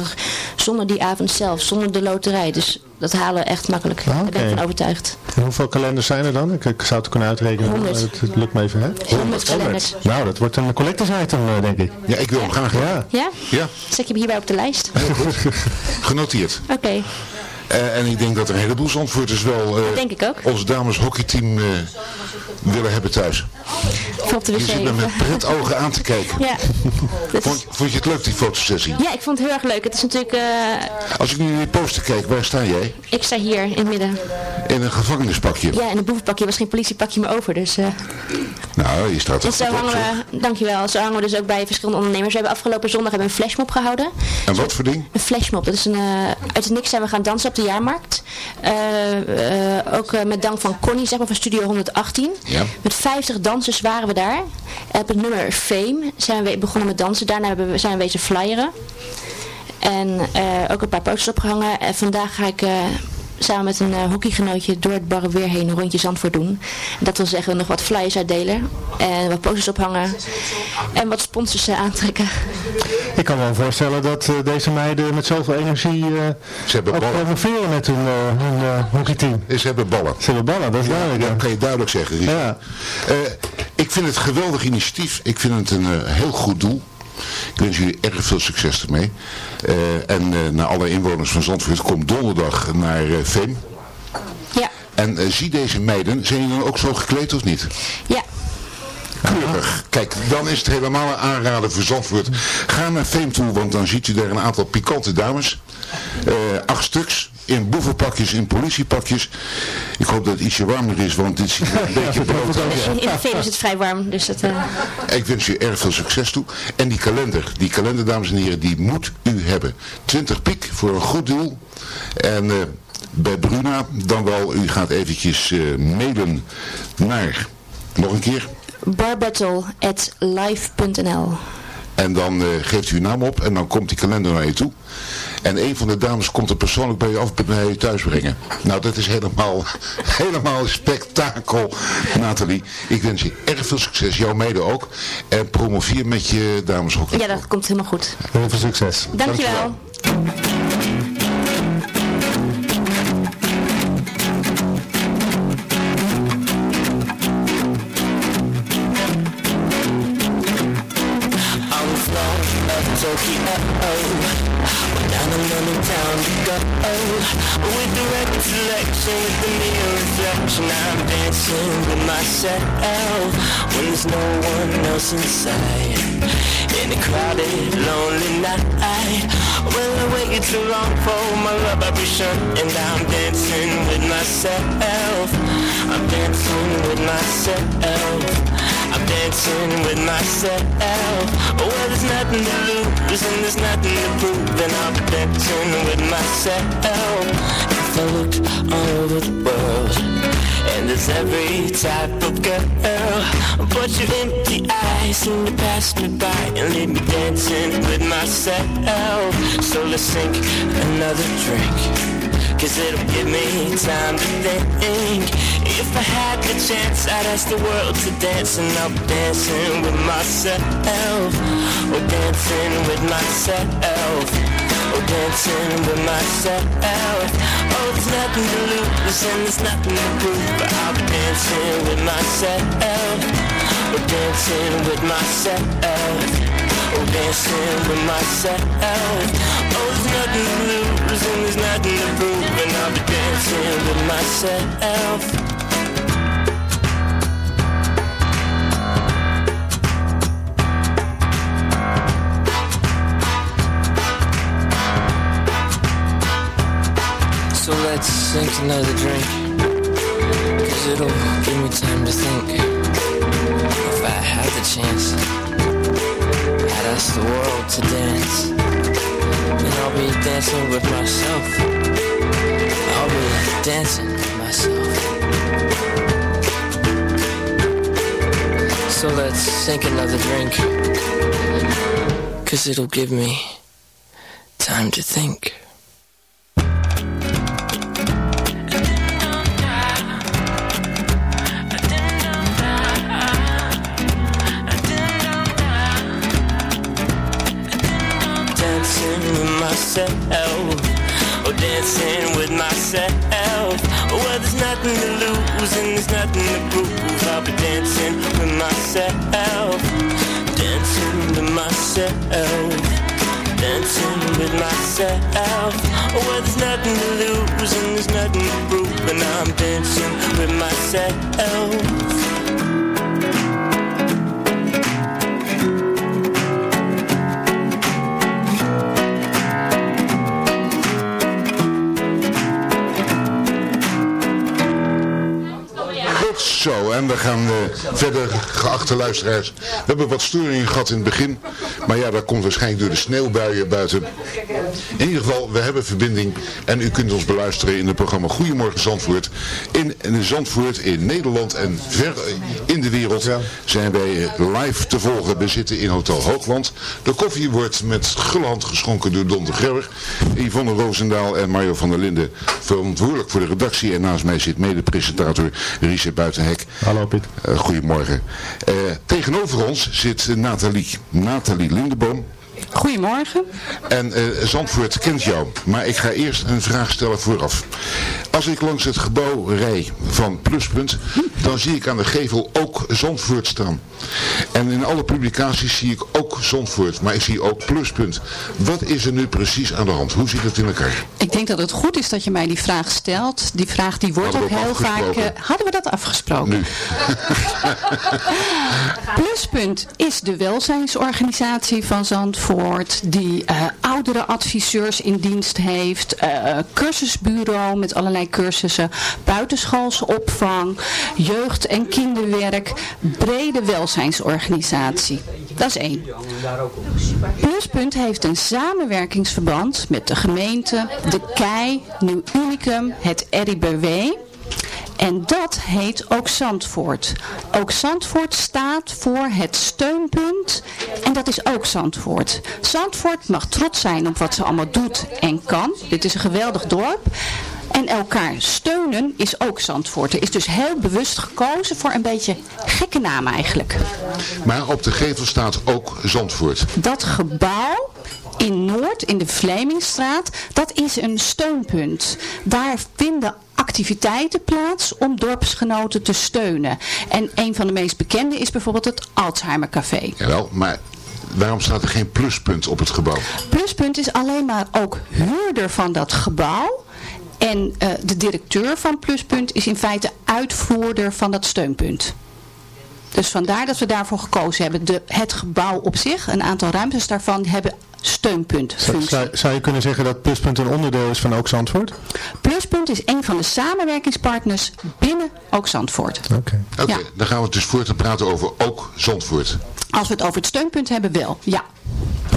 zonder die avond zelf, zonder de loterij. Dus dat halen we echt makkelijk. Daar ben ik van overtuigd. En hoeveel kalenders zijn er dan? Ik, ik zou het kunnen uitrekenen. maar 100. Het, het lukt me even, hè? 100 kalenders. Nou, dat wordt een collectors item, eh, denk ik. Ja, ik wil hem graag. Ja. Ja? Ja, Zet je hem hierbij op de lijst? genoteerd. Oké, en ik denk dat er een heleboel Zandvoorters wel eh, denk ik ook. ons dames hockeyteam eh, willen hebben thuis. Voor op de Je zit me met pret ogen aan te kijken. Ja. Vond, vond je het leuk, die fotosessie? ja, ik vond het heel erg leuk. Het is natuurlijk, eh, Als ik nu naar die poster kijk, waar sta jij? ik sta hier in het midden. In een gevangenispakje. Ja, en een boevenpakje was geen politiepakje meer over. Dus, eh Nou, je staat er en zo hangen we, dankjewel, zo hangen we dus ook bij verschillende ondernemers. We hebben afgelopen zondag hebben een flashmob gehouden. En wat voor ding? Een flashmob, dat is een, eh, uit het niks zijn we gaan dansen op de jaarmarkt. Eh, eh, ook eh, met dank van Connie, zeg maar, van Studio 118. Ja. Met 50 dansers waren we daar. En op het nummer Fame zijn we begonnen met dansen. Daarna hebben we, zijn we wezen flyeren. En ook een paar posters opgehangen. En vandaag ga ik... samen met een eh, hockeygenootje door het barre weer heen een rondje Zandvoort doen. En dat wil zeggen nog wat flyers uitdelen. En wat posters ophangen. En wat sponsors eh, aantrekken. Ik kan me wel voorstellen dat eh, deze meiden met zoveel energie eh Ze hebben ook ballen. promoveren met hun, eh hun eh, hockeyteam. Ze hebben ballen. Ze hebben ballen, dat is duidelijk. Dat kan je duidelijk zeggen. Ja. Eh, ik vind het een geweldig initiatief. Ik vind het een eh, heel goed doel. Ik wens jullie erg veel succes ermee. Eh, en eh, naar alle inwoners van Zandvoort, kom donderdag naar eh Veem. Ja. En zie deze meiden, zijn jullie dan ook zo gekleed of niet? Ja. Keurig. Kijk, dan is het helemaal een aanrader voor Zandvoort. Ga naar Veem toe, want dan ziet u daar een aantal pikante dames. Acht stuks. In boevenpakjes, in politiepakjes. Ik hoop dat het ietsje warmer is, want dit ziet er een beetje brood uit. In, de film is het vrij warm, dus dat... eh, Ik wens je erg veel succes toe. En die kalender, die kalender dames en heren, die moet u hebben. 20 piek voor een goed doel. En eh, bij Bruna dan wel, u gaat eventjes eh, mailen naar, nog een keer. barbattle.live.nl En dan geeft u uw naam op en dan komt die kalender naar je toe. En een van de dames komt er persoonlijk bij je af bij je thuis brengen. Nou, dat is helemaal, helemaal spektakel, Nathalie. Ik wens je erg veel succes, jouw mede ook. En promoveer met je dameshockey. Ja, dat komt helemaal goed. Heel veel succes. Dankjewel. Dankjewel. wel. With the record selection, with the mirror reflection, I'm dancing with myself when there's no one else inside. In a crowded, lonely night. Well, I waited too long for my love vibration, and I'm dancing with myself. I'm dancing with myself. Dancing with myself. Oh, well, there's nothing to lose and there's nothing to prove, and I'm dancing with myself. If I looked all over the world, and there's every type of girl, but your empty eyes seem to pass me by and leave me dancing with myself. So let's sink another drink. Cause it'll give me time to think. If I had the chance I'd ask the world to dance. And I'll be dancing with myself. Or dancing with myself. Or dancing with myself. Oh, there's nothing to lose and there's nothing to prove. But I'll be dancing with myself. Or dancing with myself. Oh, dancing with myself. Oh, nothing to lose and there's nothing to prove And I'll be dancing with myself. So let's sink another drink Cause it'll give me time to think. If I had the chance I'd ask the world to dance And I'll be dancing with myself. I'll be dancing with myself. So let's sink another drink. Cause it'll give me time to think myself. Oh, dancing with myself. Oh, well, there's nothing to lose and there's nothing to prove. I'll be dancing with myself. Dancing with myself. Dancing with myself. Oh, well, there's nothing to lose and there's nothing to prove. And I'm dancing with myself. Zo, en we gaan eh, verder, geachte luisteraars. We hebben wat storingen gehad in het begin. Maar ja, dat komt waarschijnlijk door de sneeuwbuien buiten. In ieder geval, we hebben verbinding. En u kunt ons beluisteren in het programma Goedemorgen Zandvoort. In, in Zandvoort, in Nederland en ver in de wereld zijn wij eh, live te volgen. We zitten in Hotel Hoogland. De koffie wordt met gulle hand geschonken door Don de Gerber. Yvonne Roosendaal en Mario van der Linden verantwoordelijk voor de redactie. En naast mij zit mede-presentator Richard Buitenhek. Hallo Piet. Eh, goedemorgen. Eh, tegenover ons zit Nathalie, Nathalie Lindeboom. Goedemorgen. En eh, Zandvoort kent jou, maar ik ga eerst een vraag stellen vooraf. Als ik langs het gebouw rij van Pluspunt, dan zie ik aan de gevel ook Zandvoort staan. En in alle publicaties zie ik ook Zandvoort, maar ik zie ook Pluspunt. Wat is er nu precies aan de hand? Hoe zit het in elkaar? Ik denk dat het goed is dat je mij die vraag stelt. Die vraag die wordt ook heel vaak... eh, hadden we dat afgesproken? Nu. Pluspunt is de welzijnsorganisatie van Zandvoort die eh oudere adviseurs in dienst heeft, eh, cursusbureau met allerlei cursussen, buitenschoolse opvang, jeugd- en kinderwerk, brede welzijnsorganisatie. Dat is één. Pluspunt heeft een samenwerkingsverband met de gemeente, de KEI, Nieuw Unicum, het RIBW... En dat heet ook Zandvoort. Ook Zandvoort staat voor het steunpunt en dat is ook Zandvoort. Zandvoort mag trots zijn op wat ze allemaal doet en kan. Dit is een geweldig dorp. En elkaar steunen is ook Zandvoort. Er is dus heel bewust gekozen voor een beetje gekke naam eigenlijk. Maar op de gevel staat ook Zandvoort. Dat gebouw in Noord, in de Vlemingstraat, dat is een steunpunt. Daar vinden activiteiten plaats om dorpsgenoten te steunen. En een van de meest bekende is bijvoorbeeld het Alzheimer Café. Jawel, maar waarom staat er geen pluspunt op het gebouw? Pluspunt is alleen maar ook huurder van dat gebouw. En eh, de directeur van Pluspunt is in feite uitvoerder van dat steunpunt. Dus vandaar dat we daarvoor gekozen hebben. De, het gebouw op zich, een aantal ruimtes daarvan, hebben steunpuntfunctie. Zou, zou je kunnen zeggen dat Pluspunt een onderdeel is van Ook Zandvoort? Pluspunt is een van de samenwerkingspartners binnen Ook Zandvoort. Oké. Oké, Ja. dan gaan we dus voor te praten over ook Zandvoort. Als we het over het steunpunt hebben, wel. Ja.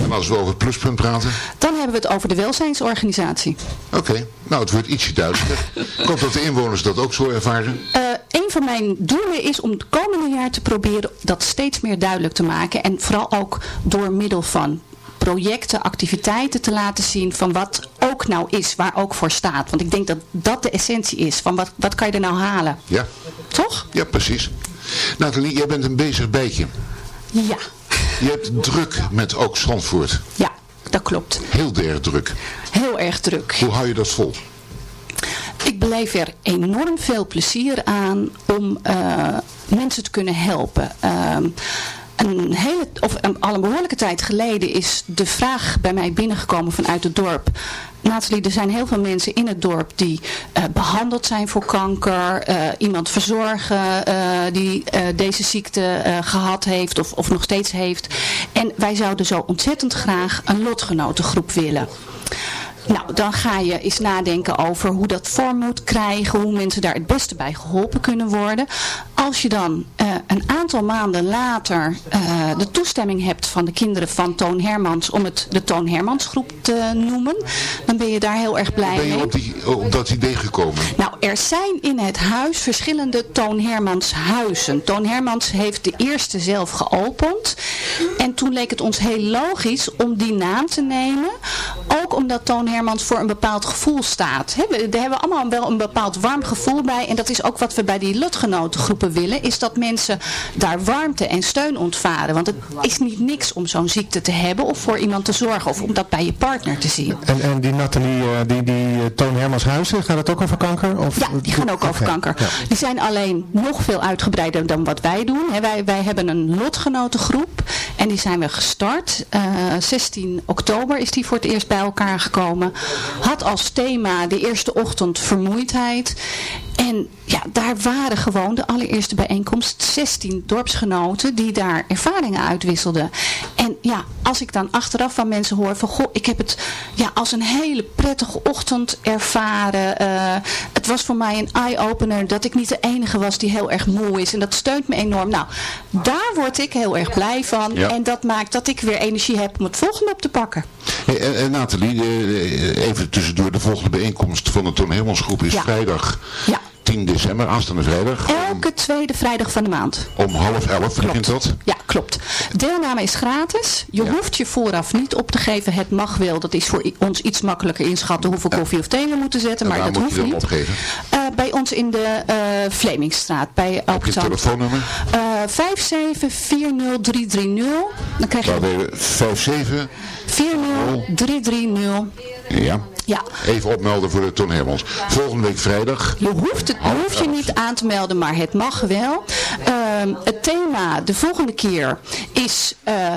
En als we over het pluspunt praten? Dan hebben we het over de welzijnsorganisatie. Oké, nou het wordt ietsje duidelijker. Ik hoop dat de inwoners dat ook zo ervaren. Eh, van mijn doelen is om het komende jaar te proberen dat steeds meer duidelijk te maken. En vooral ook door middel van projecten, activiteiten te laten zien van wat ook nou is, waar ook voor staat. Want ik denk dat dat de essentie is, van wat, wat kan je er nou halen? Ja. Toch? Ja, precies. Nathalie, jij bent een bezig bijtje. Ja, Je hebt druk met ook Zandvoort. ja, dat klopt. Heel erg druk. Heel erg druk. Hoe hou je dat vol? Ik beleef er enorm veel plezier aan om eh, mensen te kunnen helpen. Ehm, een hele, of een, al een behoorlijke tijd geleden is de vraag bij mij binnengekomen vanuit het dorp. Nathalie, er zijn heel veel mensen in het dorp die eh, behandeld zijn voor kanker. eh, iemand verzorgen die deze ziekte eh, gehad heeft of, of nog steeds heeft. En wij zouden zo ontzettend graag een lotgenotengroep willen. Nou, dan ga je eens nadenken over hoe dat vorm moet krijgen, hoe mensen daar het beste bij geholpen kunnen worden. Als je dan eh, een aantal maanden later eh, de toestemming hebt van de kinderen van Toon Hermans om het de Toon Hermans groep te noemen, dan ben je daar heel erg blij Ben mee. je op, die, op dat idee gekomen? Nou, er zijn in het huis verschillende Toon Hermans huizen. Toon Hermans heeft de eerste zelf geopend. En toen leek het ons heel logisch om die naam te nemen. Ook omdat Toon Hermans voor een bepaald gevoel staat. He, we, daar hebben we allemaal wel een bepaald warm gevoel bij. En dat is ook wat we bij die lotgenotengroepen willen. Is dat mensen daar warmte en steun ontvaren. Want het is niet niks om zo'n ziekte te hebben. Of voor iemand te zorgen. Of om dat bij je partner te zien. En, en die Nathalie, eh, die, die eh, Toon Hermans Huizen, gaat het ook over kanker? Of, Ja, die gaan ook over kanker. ja. Die zijn alleen nog veel uitgebreider dan wat wij doen. Hè, wij, wij hebben een lotgenotengroep en die zijn we gestart. Eh, 16 oktober is die voor het eerst bij elkaar gekomen. Had als thema de eerste ochtend vermoeidheid. En ja, daar waren gewoon de allereerste bijeenkomst 16 dorpsgenoten die daar ervaringen uitwisselden. En ja, als ik dan achteraf van mensen hoor van goh, ik heb het ja, als een hele prettige ochtend ervaren. Eh, het was voor mij een eye-opener dat ik niet de enige was die heel erg moe is. En dat steunt me enorm. Nou, daar word ik heel erg blij van. Ja. En dat maakt dat ik weer energie heb om het volgende op te pakken. Hey, en, en Nathalie, eh, even tussendoor, de volgende bijeenkomst van de Toon Hermans groep is Ja. vrijdag Ja. 10 december, aanstaande vrijdag. Elke tweede vrijdag van de maand. Om half elf begint dat. Ja, klopt. Deelname is gratis. Je hoeft je vooraf niet op te geven. Het mag wel. Dat is voor ons iets makkelijker inschatten hoeveel koffie of thee we moeten zetten. En Maar dat moet je hoeft dan niet. opgeven? Eh, bij ons in de eh Vlemingstraat. Bij Heb je telefoonnummer? Eh 5740330. Dan krijg je je? 57? 40330. Ja. Ja. Even opmelden voor de Toon Hermans. Volgende week vrijdag. Je hoeft, het, je hoeft je niet aan te melden, maar het mag wel. Ehm, het thema de volgende keer is eh,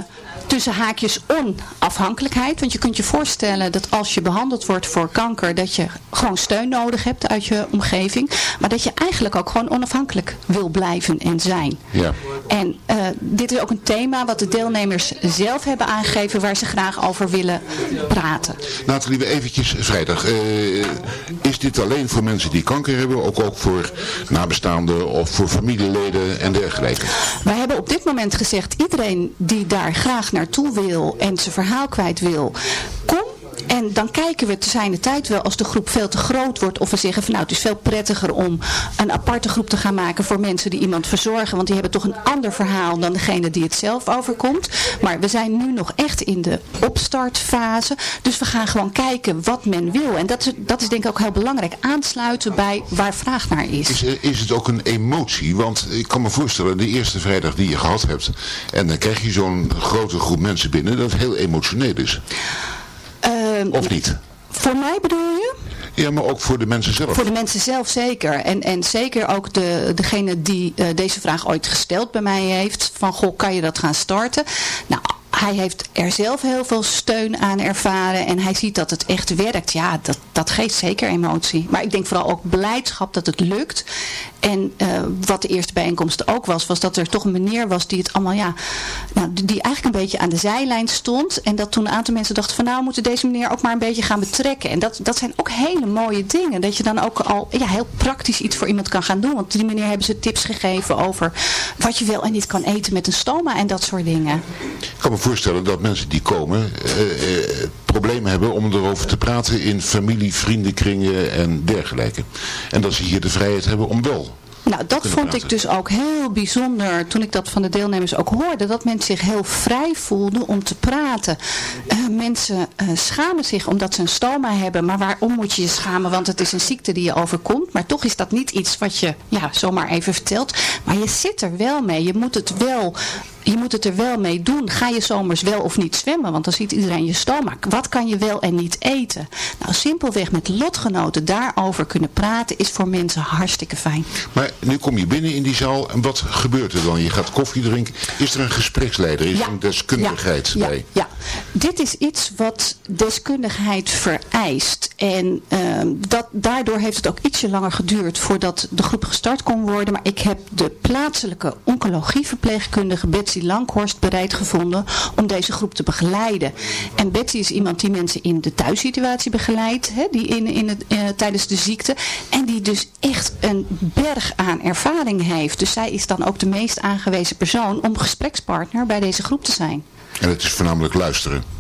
tussen haakjes onafhankelijkheid. Want je kunt je voorstellen dat als je behandeld wordt voor kanker, dat je gewoon steun nodig hebt uit je omgeving. Maar dat je eigenlijk ook gewoon onafhankelijk wil blijven en zijn. Ja. En eh, dit is ook een thema wat de deelnemers zelf hebben aangegeven waar ze graag over willen praten. Nathalie, we eventjes vrijdag. Eh, is dit alleen voor mensen die kanker hebben? Ook, ook voor nabestaanden of voor familieleden en dergelijke? Wij hebben op dit moment gezegd, iedereen die daar graag naartoe wil en zijn verhaal kwijt wil, kom. En dan kijken we te zijn de tijd wel als de groep veel te groot wordt. Of we zeggen van nou het is veel prettiger om een aparte groep te gaan maken voor mensen die iemand verzorgen. Want die hebben toch een ander verhaal dan degene die het zelf overkomt. Maar we zijn nu nog echt in de opstartfase. Dus we gaan gewoon kijken wat men wil. En dat is, dat is denk ik ook heel belangrijk. Aansluiten bij waar vraag naar is. Is, is het ook een emotie? Want ik kan me voorstellen, de eerste vrijdag die je gehad hebt... en dan krijg je zo'n grote groep mensen binnen... dat heel emotioneel is. Ehm, Of niet? Voor mij bedoel je? Ja, maar ook voor de mensen zelf. Voor de mensen zelf zeker. En, en zeker ook de, degene die eh, deze vraag ooit gesteld bij mij heeft. Van, goh, kan je dat gaan starten? Nou, hij heeft er zelf heel veel steun aan ervaren en hij ziet dat het echt werkt. Ja, dat, dat geeft zeker emotie. Maar ik denk vooral ook blijdschap dat het lukt. En eh, wat de eerste bijeenkomst ook was, was dat er toch een meneer was die het allemaal, ja, nou, die eigenlijk een beetje aan de zijlijn stond. En dat toen een aantal mensen dachten van nou, moeten deze meneer ook maar een beetje gaan betrekken. En dat, dat zijn ook hele mooie dingen. Dat je dan ook al ja, heel praktisch iets voor iemand kan gaan doen. Want die meneer hebben ze tips gegeven over wat je wel en niet kan eten met een stoma en dat soort dingen. Voorstellen dat mensen die komen eh, problemen hebben om erover te praten in familie, vriendenkringen en dergelijke. En dat ze hier de vrijheid hebben om wel Nou, dat vond ik dus ook heel bijzonder toen ik dat van de deelnemers ook hoorde. Dat mensen zich heel vrij voelden om te praten. Eh, mensen schamen zich omdat ze een stoma hebben. Maar waarom moet je je schamen? Want het is een ziekte die je overkomt. Maar toch is dat niet iets wat je ja, zomaar even vertelt. Maar je zit er wel mee. Je moet het wel... Je moet het er wel mee doen. Ga je zomers wel of niet zwemmen? Want dan ziet iedereen je stoma. Wat kan je wel en niet eten? Nou, simpelweg met lotgenoten daarover kunnen praten is voor mensen hartstikke fijn. Maar nu kom je binnen in die zaal en wat gebeurt er dan? Je gaat koffie drinken. Is er een gespreksleider? Is er een deskundigheid ja, bij? Ja, dit is iets wat deskundigheid vereist. En ehm, dat, daardoor heeft het ook ietsje langer geduurd voordat de groep gestart kon worden. Maar ik heb de plaatselijke oncologieverpleegkundige Betsy Langhorst bereid gevonden om deze groep te begeleiden. En Betsy is iemand die mensen in de thuissituatie begeleidt, die in, in het, eh, tijdens de ziekte. En die dus echt een berg aan ervaring heeft. Dus zij is dan ook de meest aangewezen persoon om gesprekspartner bij deze groep te zijn. En het is voornamelijk luisteren.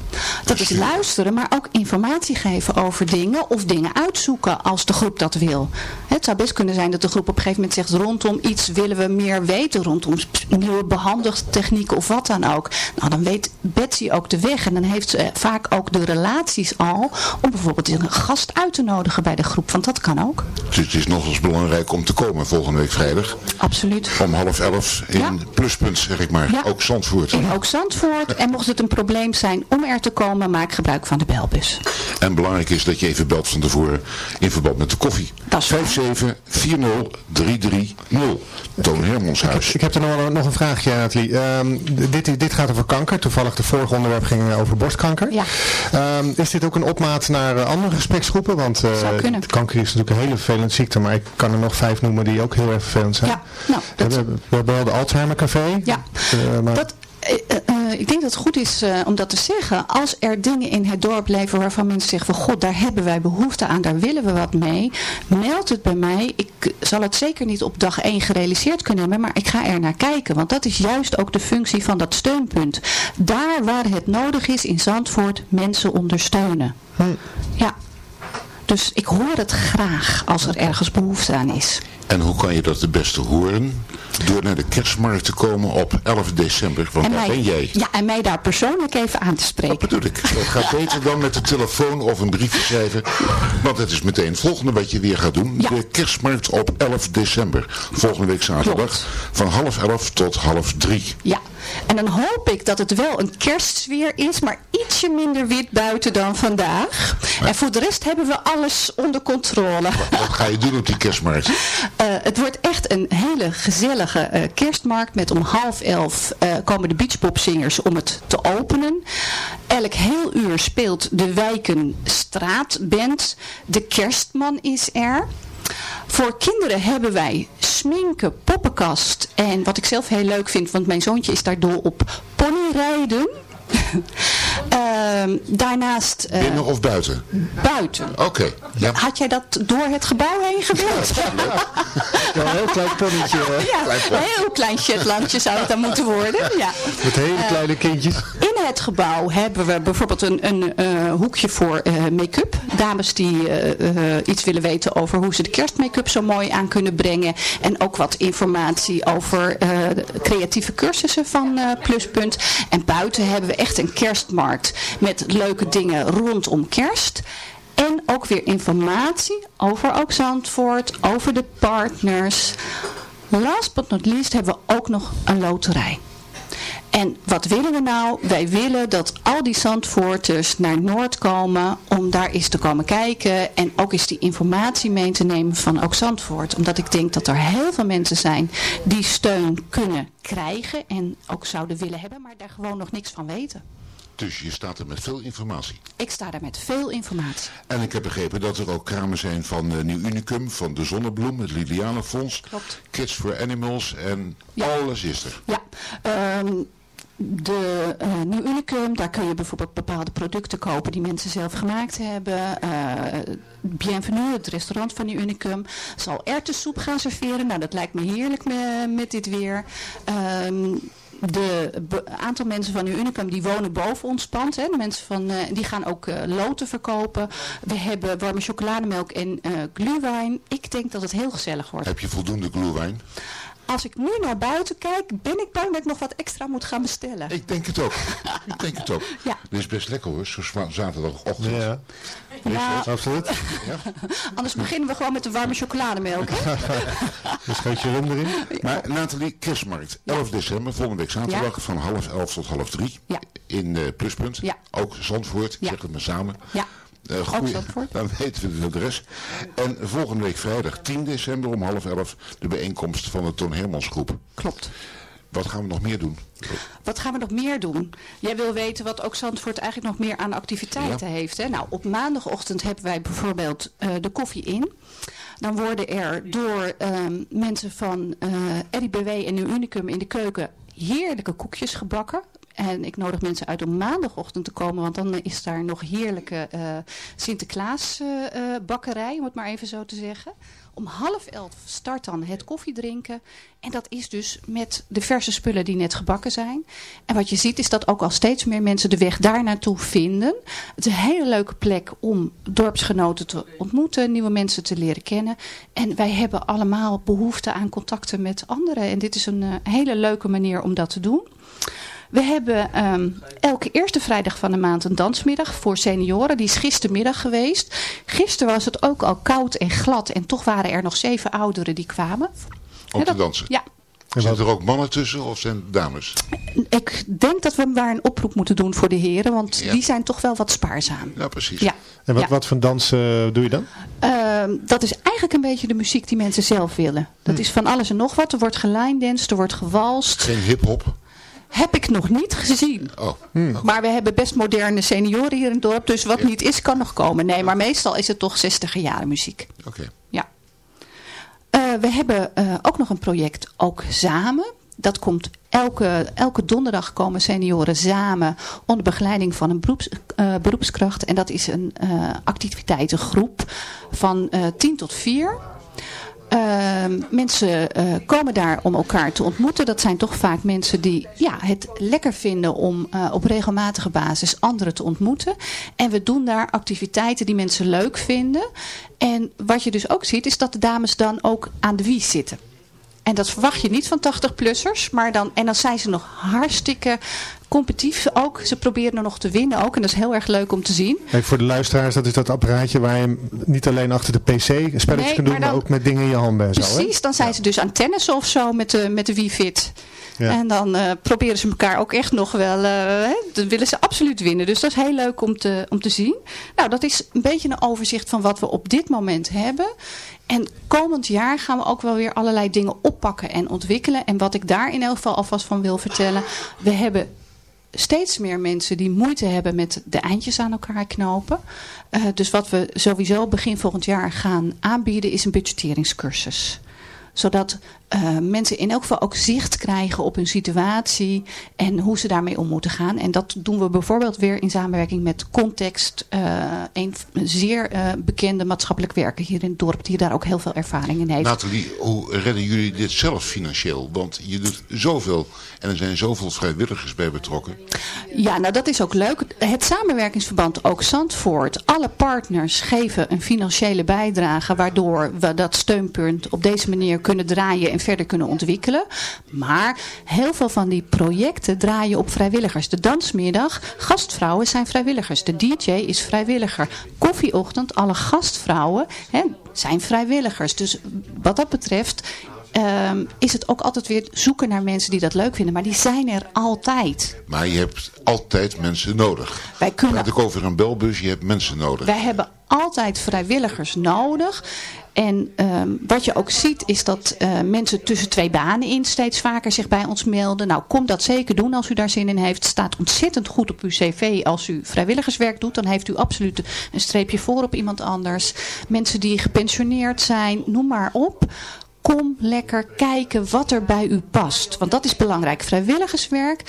Dat is luisteren, maar ook informatie geven over dingen of dingen uitzoeken als de groep dat wil. Het zou best kunnen zijn dat de groep op een gegeven moment zegt rondom iets willen we meer weten, rondom nieuwe behandeltechnieken of wat dan ook. Nou, dan weet Betsy ook de weg en dan heeft ze vaak ook de relaties al om bijvoorbeeld een gast uit te nodigen bij de groep, want dat kan ook. Dus het is nog eens belangrijk om te komen volgende week vrijdag. Absoluut. Om half elf in Pluspunt, zeg ik maar. Ja. Ook Zandvoort. En ook Zandvoort. En mocht het een probleem zijn om er te komen, maak gebruik van de belbus. En belangrijk is dat je even belt van tevoren in verband met de koffie. 5740330. Toon Hermanshuis. Ik heb er nog, nog een vraagje, Nathalie. Ehm, d- dit, dit gaat over kanker. Toevallig de vorige onderwerp ging over borstkanker. Ja. Ehm, is dit ook een opmaat naar eh, andere gespreksgroepen? Want eh, Zou kunnen. kanker is natuurlijk een hele vervelende ziekte. Maar ik kan er nog vijf noemen die ook heel erg vervelend zijn. Ja, nou, we, hebben, we hebben wel de Alzheimer Café. Ja. Eh, maar Dat, eh, eh, eh, ik denk dat het goed is eh, om dat te zeggen. Als er dingen in het dorp leven waarvan mensen zeggen van god, daar hebben wij behoefte aan, daar willen we wat mee. Meld het bij mij. Ik eh, zal het zeker niet op dag 1 gerealiseerd kunnen hebben, maar ik ga er naar kijken. Want dat is juist ook de functie van dat steunpunt. Daar waar het nodig is in Zandvoort mensen ondersteunen. Ja. Dus ik hoor het graag als er ergens behoefte aan is. En hoe kan je dat het beste horen? Door naar de kerstmarkt te komen op 11 december. Want daar ben jij. ja, en mij daar persoonlijk even aan te spreken. Dat bedoel ik. Het gaat beter dan met de telefoon of een briefje schrijven. Want het is meteen het volgende wat je weer gaat doen. De kerstmarkt op 11 december. Volgende week zaterdag. Van half 11 tot half 3. Ja, en dan hoop ik dat het wel een kerstsfeer is, maar ietsje minder wit buiten dan vandaag. En voor de rest hebben we alles onder controle. Wat ga je doen op die kerstmarkt? Eh, het wordt echt een hele gezellige eh, kerstmarkt met om half elf eh, komen de beachpopzingers om het te openen. Elk heel uur speelt de Wijken Straatband. De kerstman is er. Voor kinderen hebben wij sminken, poppenkast en wat ik zelf heel leuk vind, want mijn zoontje is daar dol op, ponyrijden. Ehm, daarnaast eh, Binnen of buiten? buiten. Oké. Ja. Had jij dat door het gebouw heen gebeurd? Een heel klein ponnetje. Ja, een heel klein Shetlandje zou het dan moeten worden. Ja. Met hele Eh, kleine kindjes. In het gebouw hebben we bijvoorbeeld een, een eh, hoekje voor make-up. Dames die iets willen weten over hoe ze de kerstmake-up zo mooi aan kunnen brengen. En ook wat informatie over creatieve cursussen van Pluspunt. En buiten hebben we echt een kerstmarkt met leuke dingen rondom kerst. En ook weer informatie over ook Zandvoort, over de partners. Last but not least hebben we ook nog een loterij. En wat willen we nou? Wij willen dat al die Zandvoorters naar Noord komen om daar eens te komen kijken en ook eens die informatie mee te nemen van ook Zandvoort. Omdat ik denk dat er heel veel mensen zijn die steun kunnen krijgen en ook zouden willen hebben, maar daar gewoon nog niks van weten. Dus je staat er met veel informatie. Ik sta daar met veel informatie. En ik heb begrepen dat er ook kramen zijn van eh, Nieuw Unicum, van de Zonnebloem, het Lilianenfonds, Klopt. Kids for Animals en alles is er. Ja, ehm, de Nieuw Unicum, daar kun je bijvoorbeeld bepaalde producten kopen die mensen zelf gemaakt hebben. Eh Bienvenue, het restaurant van Nieuw Unicum, zal erwtensoep gaan serveren. Nou, dat lijkt me heerlijk me- met dit weer. Ehm de aantal mensen van Nieuw Unicum die wonen boven ons pand. Hè. De mensen van, eh, die gaan ook loten verkopen. We hebben warme chocolademelk en eh glühwein. Ik denk dat het heel gezellig wordt. Heb je voldoende glühwein? Als ik nu naar buiten kijk, ben ik bang dat ik nog wat extra moet gaan bestellen. Ik denk het ook. ik denk het ook. Ja. Dit is best lekker hoor, zo zwa- zaterdagochtend. Ja, Ja. absoluut. Anders beginnen we gewoon met de warme chocolademelk. hè? Een scheutje rum erin. Maar Nathalie, kerstmarkt, 11 december, volgende week zaterdag, Ja. van half elf tot half drie. Ja. In eh, Pluspunt. Ja. Ook Zandvoort, ik Ja. zeg het maar samen. Ja. Goeie- Zandvoort. Dan weten we de adres. En volgende week vrijdag 10 december om half elf de bijeenkomst van de Toon Hermans groep. Klopt. Wat gaan we nog meer doen? Wat gaan we nog meer doen? Jij wil weten wat ook Zandvoort eigenlijk nog meer aan activiteiten heeft. Hè? Nou, op maandagochtend hebben wij bijvoorbeeld eh, de koffie in. Dan worden er door ehm, mensen van eh RIBW en Unicum in de keuken heerlijke koekjes gebakken. En ik nodig mensen uit om maandagochtend te komen, want dan is daar nog heerlijke eh Sinterklaas eh, eh, om het maar even zo te zeggen. Om half elf start dan het koffiedrinken. En dat is dus met de verse spullen die net gebakken zijn. En wat je ziet is dat ook al steeds meer mensen de weg daar naartoe vinden. Het is een hele leuke plek om dorpsgenoten te ontmoeten, nieuwe mensen te leren kennen. En wij hebben allemaal behoefte aan contacten met anderen. En dit is een hele leuke manier om dat te doen. We hebben ehm, elke eerste vrijdag van de maand een dansmiddag voor senioren. Die is gistermiddag geweest. Gisteren was het ook al koud en glad. En toch waren er nog zeven ouderen die kwamen. Om Ja, te dansen? Ja. Zitten er ook mannen tussen of zijn het dames? Ik denk dat we daar een oproep moeten doen voor de heren. Want Ja. die zijn toch wel wat spaarzaam. Ja, precies. Ja. En wat, Ja. wat voor dans eh, doe je dan? Ehm, dat is eigenlijk een beetje de muziek die mensen zelf willen. Dat is van alles en nog wat. Er wordt gelinedance, er wordt gewalst. Geen hip-hop? Heb ik nog niet gezien. Oh. Maar we hebben best moderne senioren hier in het dorp. Dus wat niet is, kan nog komen. Nee, maar meestal is het toch 60 jaren muziek. Oké. Ja. Eh, we hebben eh, ook nog een project, ook samen. Dat komt elke, elke donderdag komen senioren samen onder begeleiding van een beroeps, eh, beroepskracht. En dat is een eh, activiteitengroep van eh 10 tot 4. Ehm, mensen eh, komen daar om elkaar te ontmoeten. Dat zijn toch vaak mensen die ja, het lekker vinden om eh, op regelmatige basis anderen te ontmoeten. En we doen daar activiteiten die mensen leuk vinden. En wat je dus ook ziet is dat de dames dan ook aan de wies zitten. En dat verwacht je niet van 80-plussers. Maar dan, en dan zijn ze nog hartstikke competitief ook. Ze proberen er nog te winnen ook. En dat is heel erg leuk om te zien. Kijk, voor de luisteraars, dat is dat apparaatje waar je niet alleen achter de pc spelletjes Nee, kan doen, maar ook met dingen in je handen en zo. Hè? Precies, dan zijn ze dus aan tennissen of zo met de, met de Wii Fit. Ja. En dan eh, proberen ze elkaar ook echt nog wel, eh, hè, dan willen ze absoluut winnen. Dus dat is heel leuk om te, om te zien. Nou, dat is een beetje een overzicht van wat we op dit moment hebben. En komend jaar gaan we ook wel weer allerlei dingen oppakken en ontwikkelen. En wat ik daar in elk geval alvast van wil vertellen. We hebben steeds meer mensen die moeite hebben met de eindjes aan elkaar knopen. Eh, dus wat we sowieso begin volgend jaar gaan aanbieden is een budgetteringscursus zodat eh, mensen in elk geval ook zicht krijgen op hun situatie en hoe ze daarmee om moeten gaan. En dat doen we bijvoorbeeld weer in samenwerking met Context, eh, een zeer eh, bekende maatschappelijk werker hier in het dorp, die daar ook heel veel ervaring in heeft. Nathalie, hoe redden jullie dit zelf financieel? Want je doet zoveel en er zijn zoveel vrijwilligers bij betrokken. Ja, nou dat is ook leuk. Het samenwerkingsverband ook Zandvoort. Alle partners geven een financiële bijdrage waardoor we dat steunpunt op deze manier kunnen draaien en verder kunnen ontwikkelen. Maar heel veel van die projecten draaien op vrijwilligers. De dansmiddag, gastvrouwen zijn vrijwilligers. De DJ is vrijwilliger. Koffieochtend, alle gastvrouwen hè, zijn vrijwilligers. Dus wat dat betreft ehm, is het ook altijd weer zoeken naar mensen die dat leuk vinden. Maar die zijn er altijd. Maar je hebt altijd mensen nodig. Wij kunnen... Praat ik over een belbus, je hebt mensen nodig. Wij hebben altijd vrijwilligers nodig. En ehm, wat je ook ziet is dat eh, mensen tussen twee banen in steeds vaker zich bij ons melden. Nou, kom dat zeker doen als u daar zin in heeft. Staat ontzettend goed op uw cv als u vrijwilligerswerk doet. Dan heeft u absoluut een streepje voor op iemand anders. Mensen die gepensioneerd zijn, noem maar op. Kom lekker kijken wat er bij u past. Want dat is belangrijk. Vrijwilligerswerk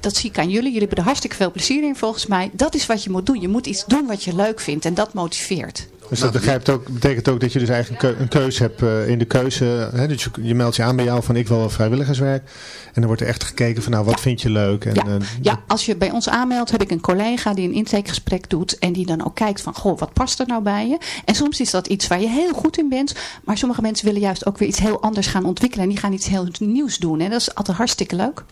dat zie ik aan jullie. Jullie hebben er hartstikke veel plezier in volgens mij. Dat is wat je moet doen. Je moet iets doen wat je leuk vindt en dat motiveert. Dus dat begrijpt ook, betekent ook dat je dus eigenlijk een, keu- een keuze hebt eh, in de keuze. Hè? Dus je, je meldt je aan bij jou van ik wil wel vrijwilligerswerk. En dan wordt er echt gekeken van nou wat vind je leuk. En, eh, Ja, als je bij ons aanmeldt heb ik een collega die een intakegesprek doet. En die dan ook kijkt van goh, wat past er nou bij je? En soms is dat iets waar je heel goed in bent. Maar sommige mensen willen juist ook weer iets heel anders gaan ontwikkelen. En die gaan iets heel nieuws doen. En dat is altijd hartstikke leuk.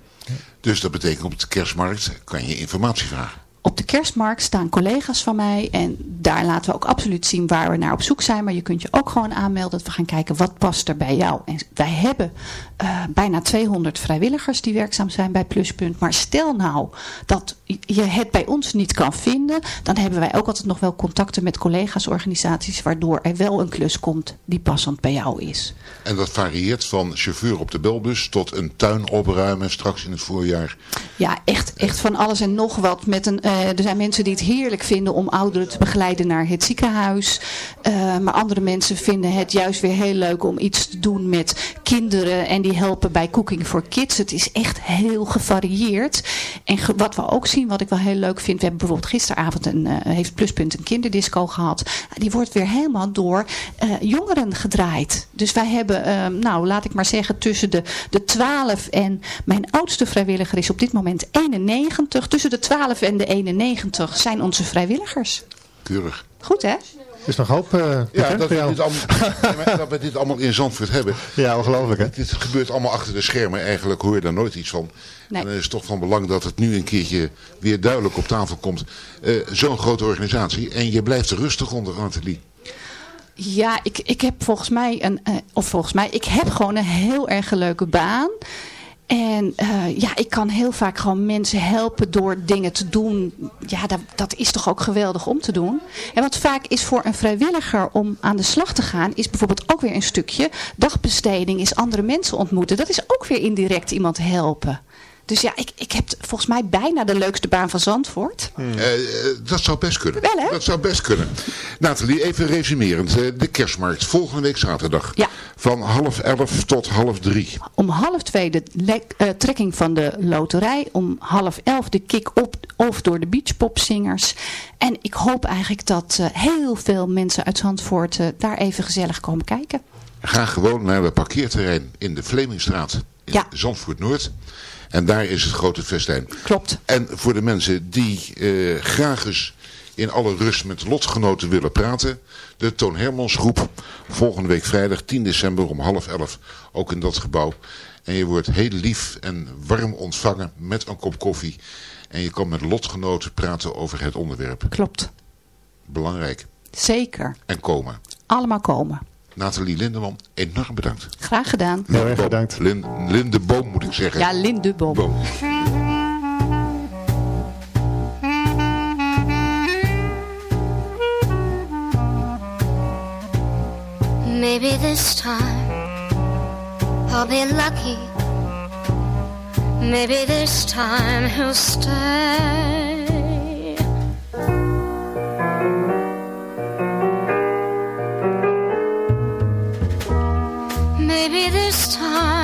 Dus dat betekent op de kerstmarkt kan je informatie vragen. Op de kerstmarkt staan collega's van mij en daar laten we ook absoluut zien waar we naar op zoek zijn. Maar je kunt je ook gewoon aanmelden dat we gaan kijken wat past er bij jou. En wij hebben eh, bijna 200 vrijwilligers die werkzaam zijn bij Pluspunt. Maar stel nou dat je het bij ons niet kan vinden, dan hebben wij ook altijd nog wel contacten met collega's, organisaties, waardoor er wel een klus komt die passend bij jou is. En dat varieert van chauffeur op de belbus tot een tuin opruimen straks in het voorjaar. Ja, echt, echt van alles en nog wat. Met een, er zijn mensen die het heerlijk vinden om ouderen te begeleiden naar het ziekenhuis. Eh, maar andere mensen vinden het juist weer heel leuk om iets te doen met kinderen. En die helpen bij Cooking for Kids. Het is echt heel gevarieerd. En wat we ook zien, wat ik wel heel leuk vind. We hebben bijvoorbeeld gisteravond een, eh, heeft Pluspunt een kinderdisco gehad. Die wordt weer helemaal door eh, jongeren gedraaid. Dus wij hebben, eh, nou laat ik maar zeggen, tussen de, de 12 en mijn oudste vrijwilliger is op dit moment 91. Tussen de 12 en de 91 zijn onze vrijwilligers. Keurig. Goed hè? Er is nog hoop. eh, Ja, dat we, dit allemaal, dat we dit allemaal in Zandvoort hebben. Ja, ongelooflijk hè. Dit gebeurt allemaal achter de schermen. Eigenlijk hoor je daar nooit iets van. Nee. En het is toch van belang dat het nu een keertje weer duidelijk op tafel komt. Eh, Zo'n grote organisatie. En je blijft er rustig onder, Antelie. Ja, ik, ik heb volgens mij een, eh, of volgens mij, ik heb gewoon een heel erg leuke baan. En eh, ja, ik kan heel vaak gewoon mensen helpen door dingen te doen. Ja, dat, dat is toch ook geweldig om te doen. En wat vaak is voor een vrijwilliger om aan de slag te gaan, is bijvoorbeeld ook weer een stukje dagbesteding, is andere mensen ontmoeten. Dat is ook weer indirect iemand helpen. Dus ja, ik, ik heb volgens mij bijna de leukste baan van Zandvoort. Eh, eh, dat zou best kunnen. Wel, hè? Dat zou best kunnen. Nathalie, even resumerend. De kerstmarkt, volgende week zaterdag. Ja. Van half elf tot half drie. Om half twee de eh, trekking van de loterij. Om half elf de kick-op of door de beachpopzingers. En ik hoop eigenlijk dat eh, heel veel mensen uit Zandvoort eh, daar even gezellig komen kijken. Ga gewoon naar het parkeerterrein in de Vlemingstraat in Ja. Zandvoort Noord. En daar is het grote festijn. Klopt. En voor de mensen die graag eens in alle rust met lotgenoten willen praten. De Toon Hermans groep. Volgende week vrijdag 10 december om half elf. Ook in dat gebouw. En je wordt heel lief en warm ontvangen met een kop koffie. En je kan met lotgenoten praten over het onderwerp. Klopt. Belangrijk. Zeker. En komen. Allemaal komen. Nathalie Lindeman, enorm bedankt. Graag gedaan. Heel erg bedankt. Lin, Lindeboom moet ik zeggen. Ja, Lindeboom. Boom. Maybe this time I'll be lucky. Maybe this time he'll stay. Maybe this time,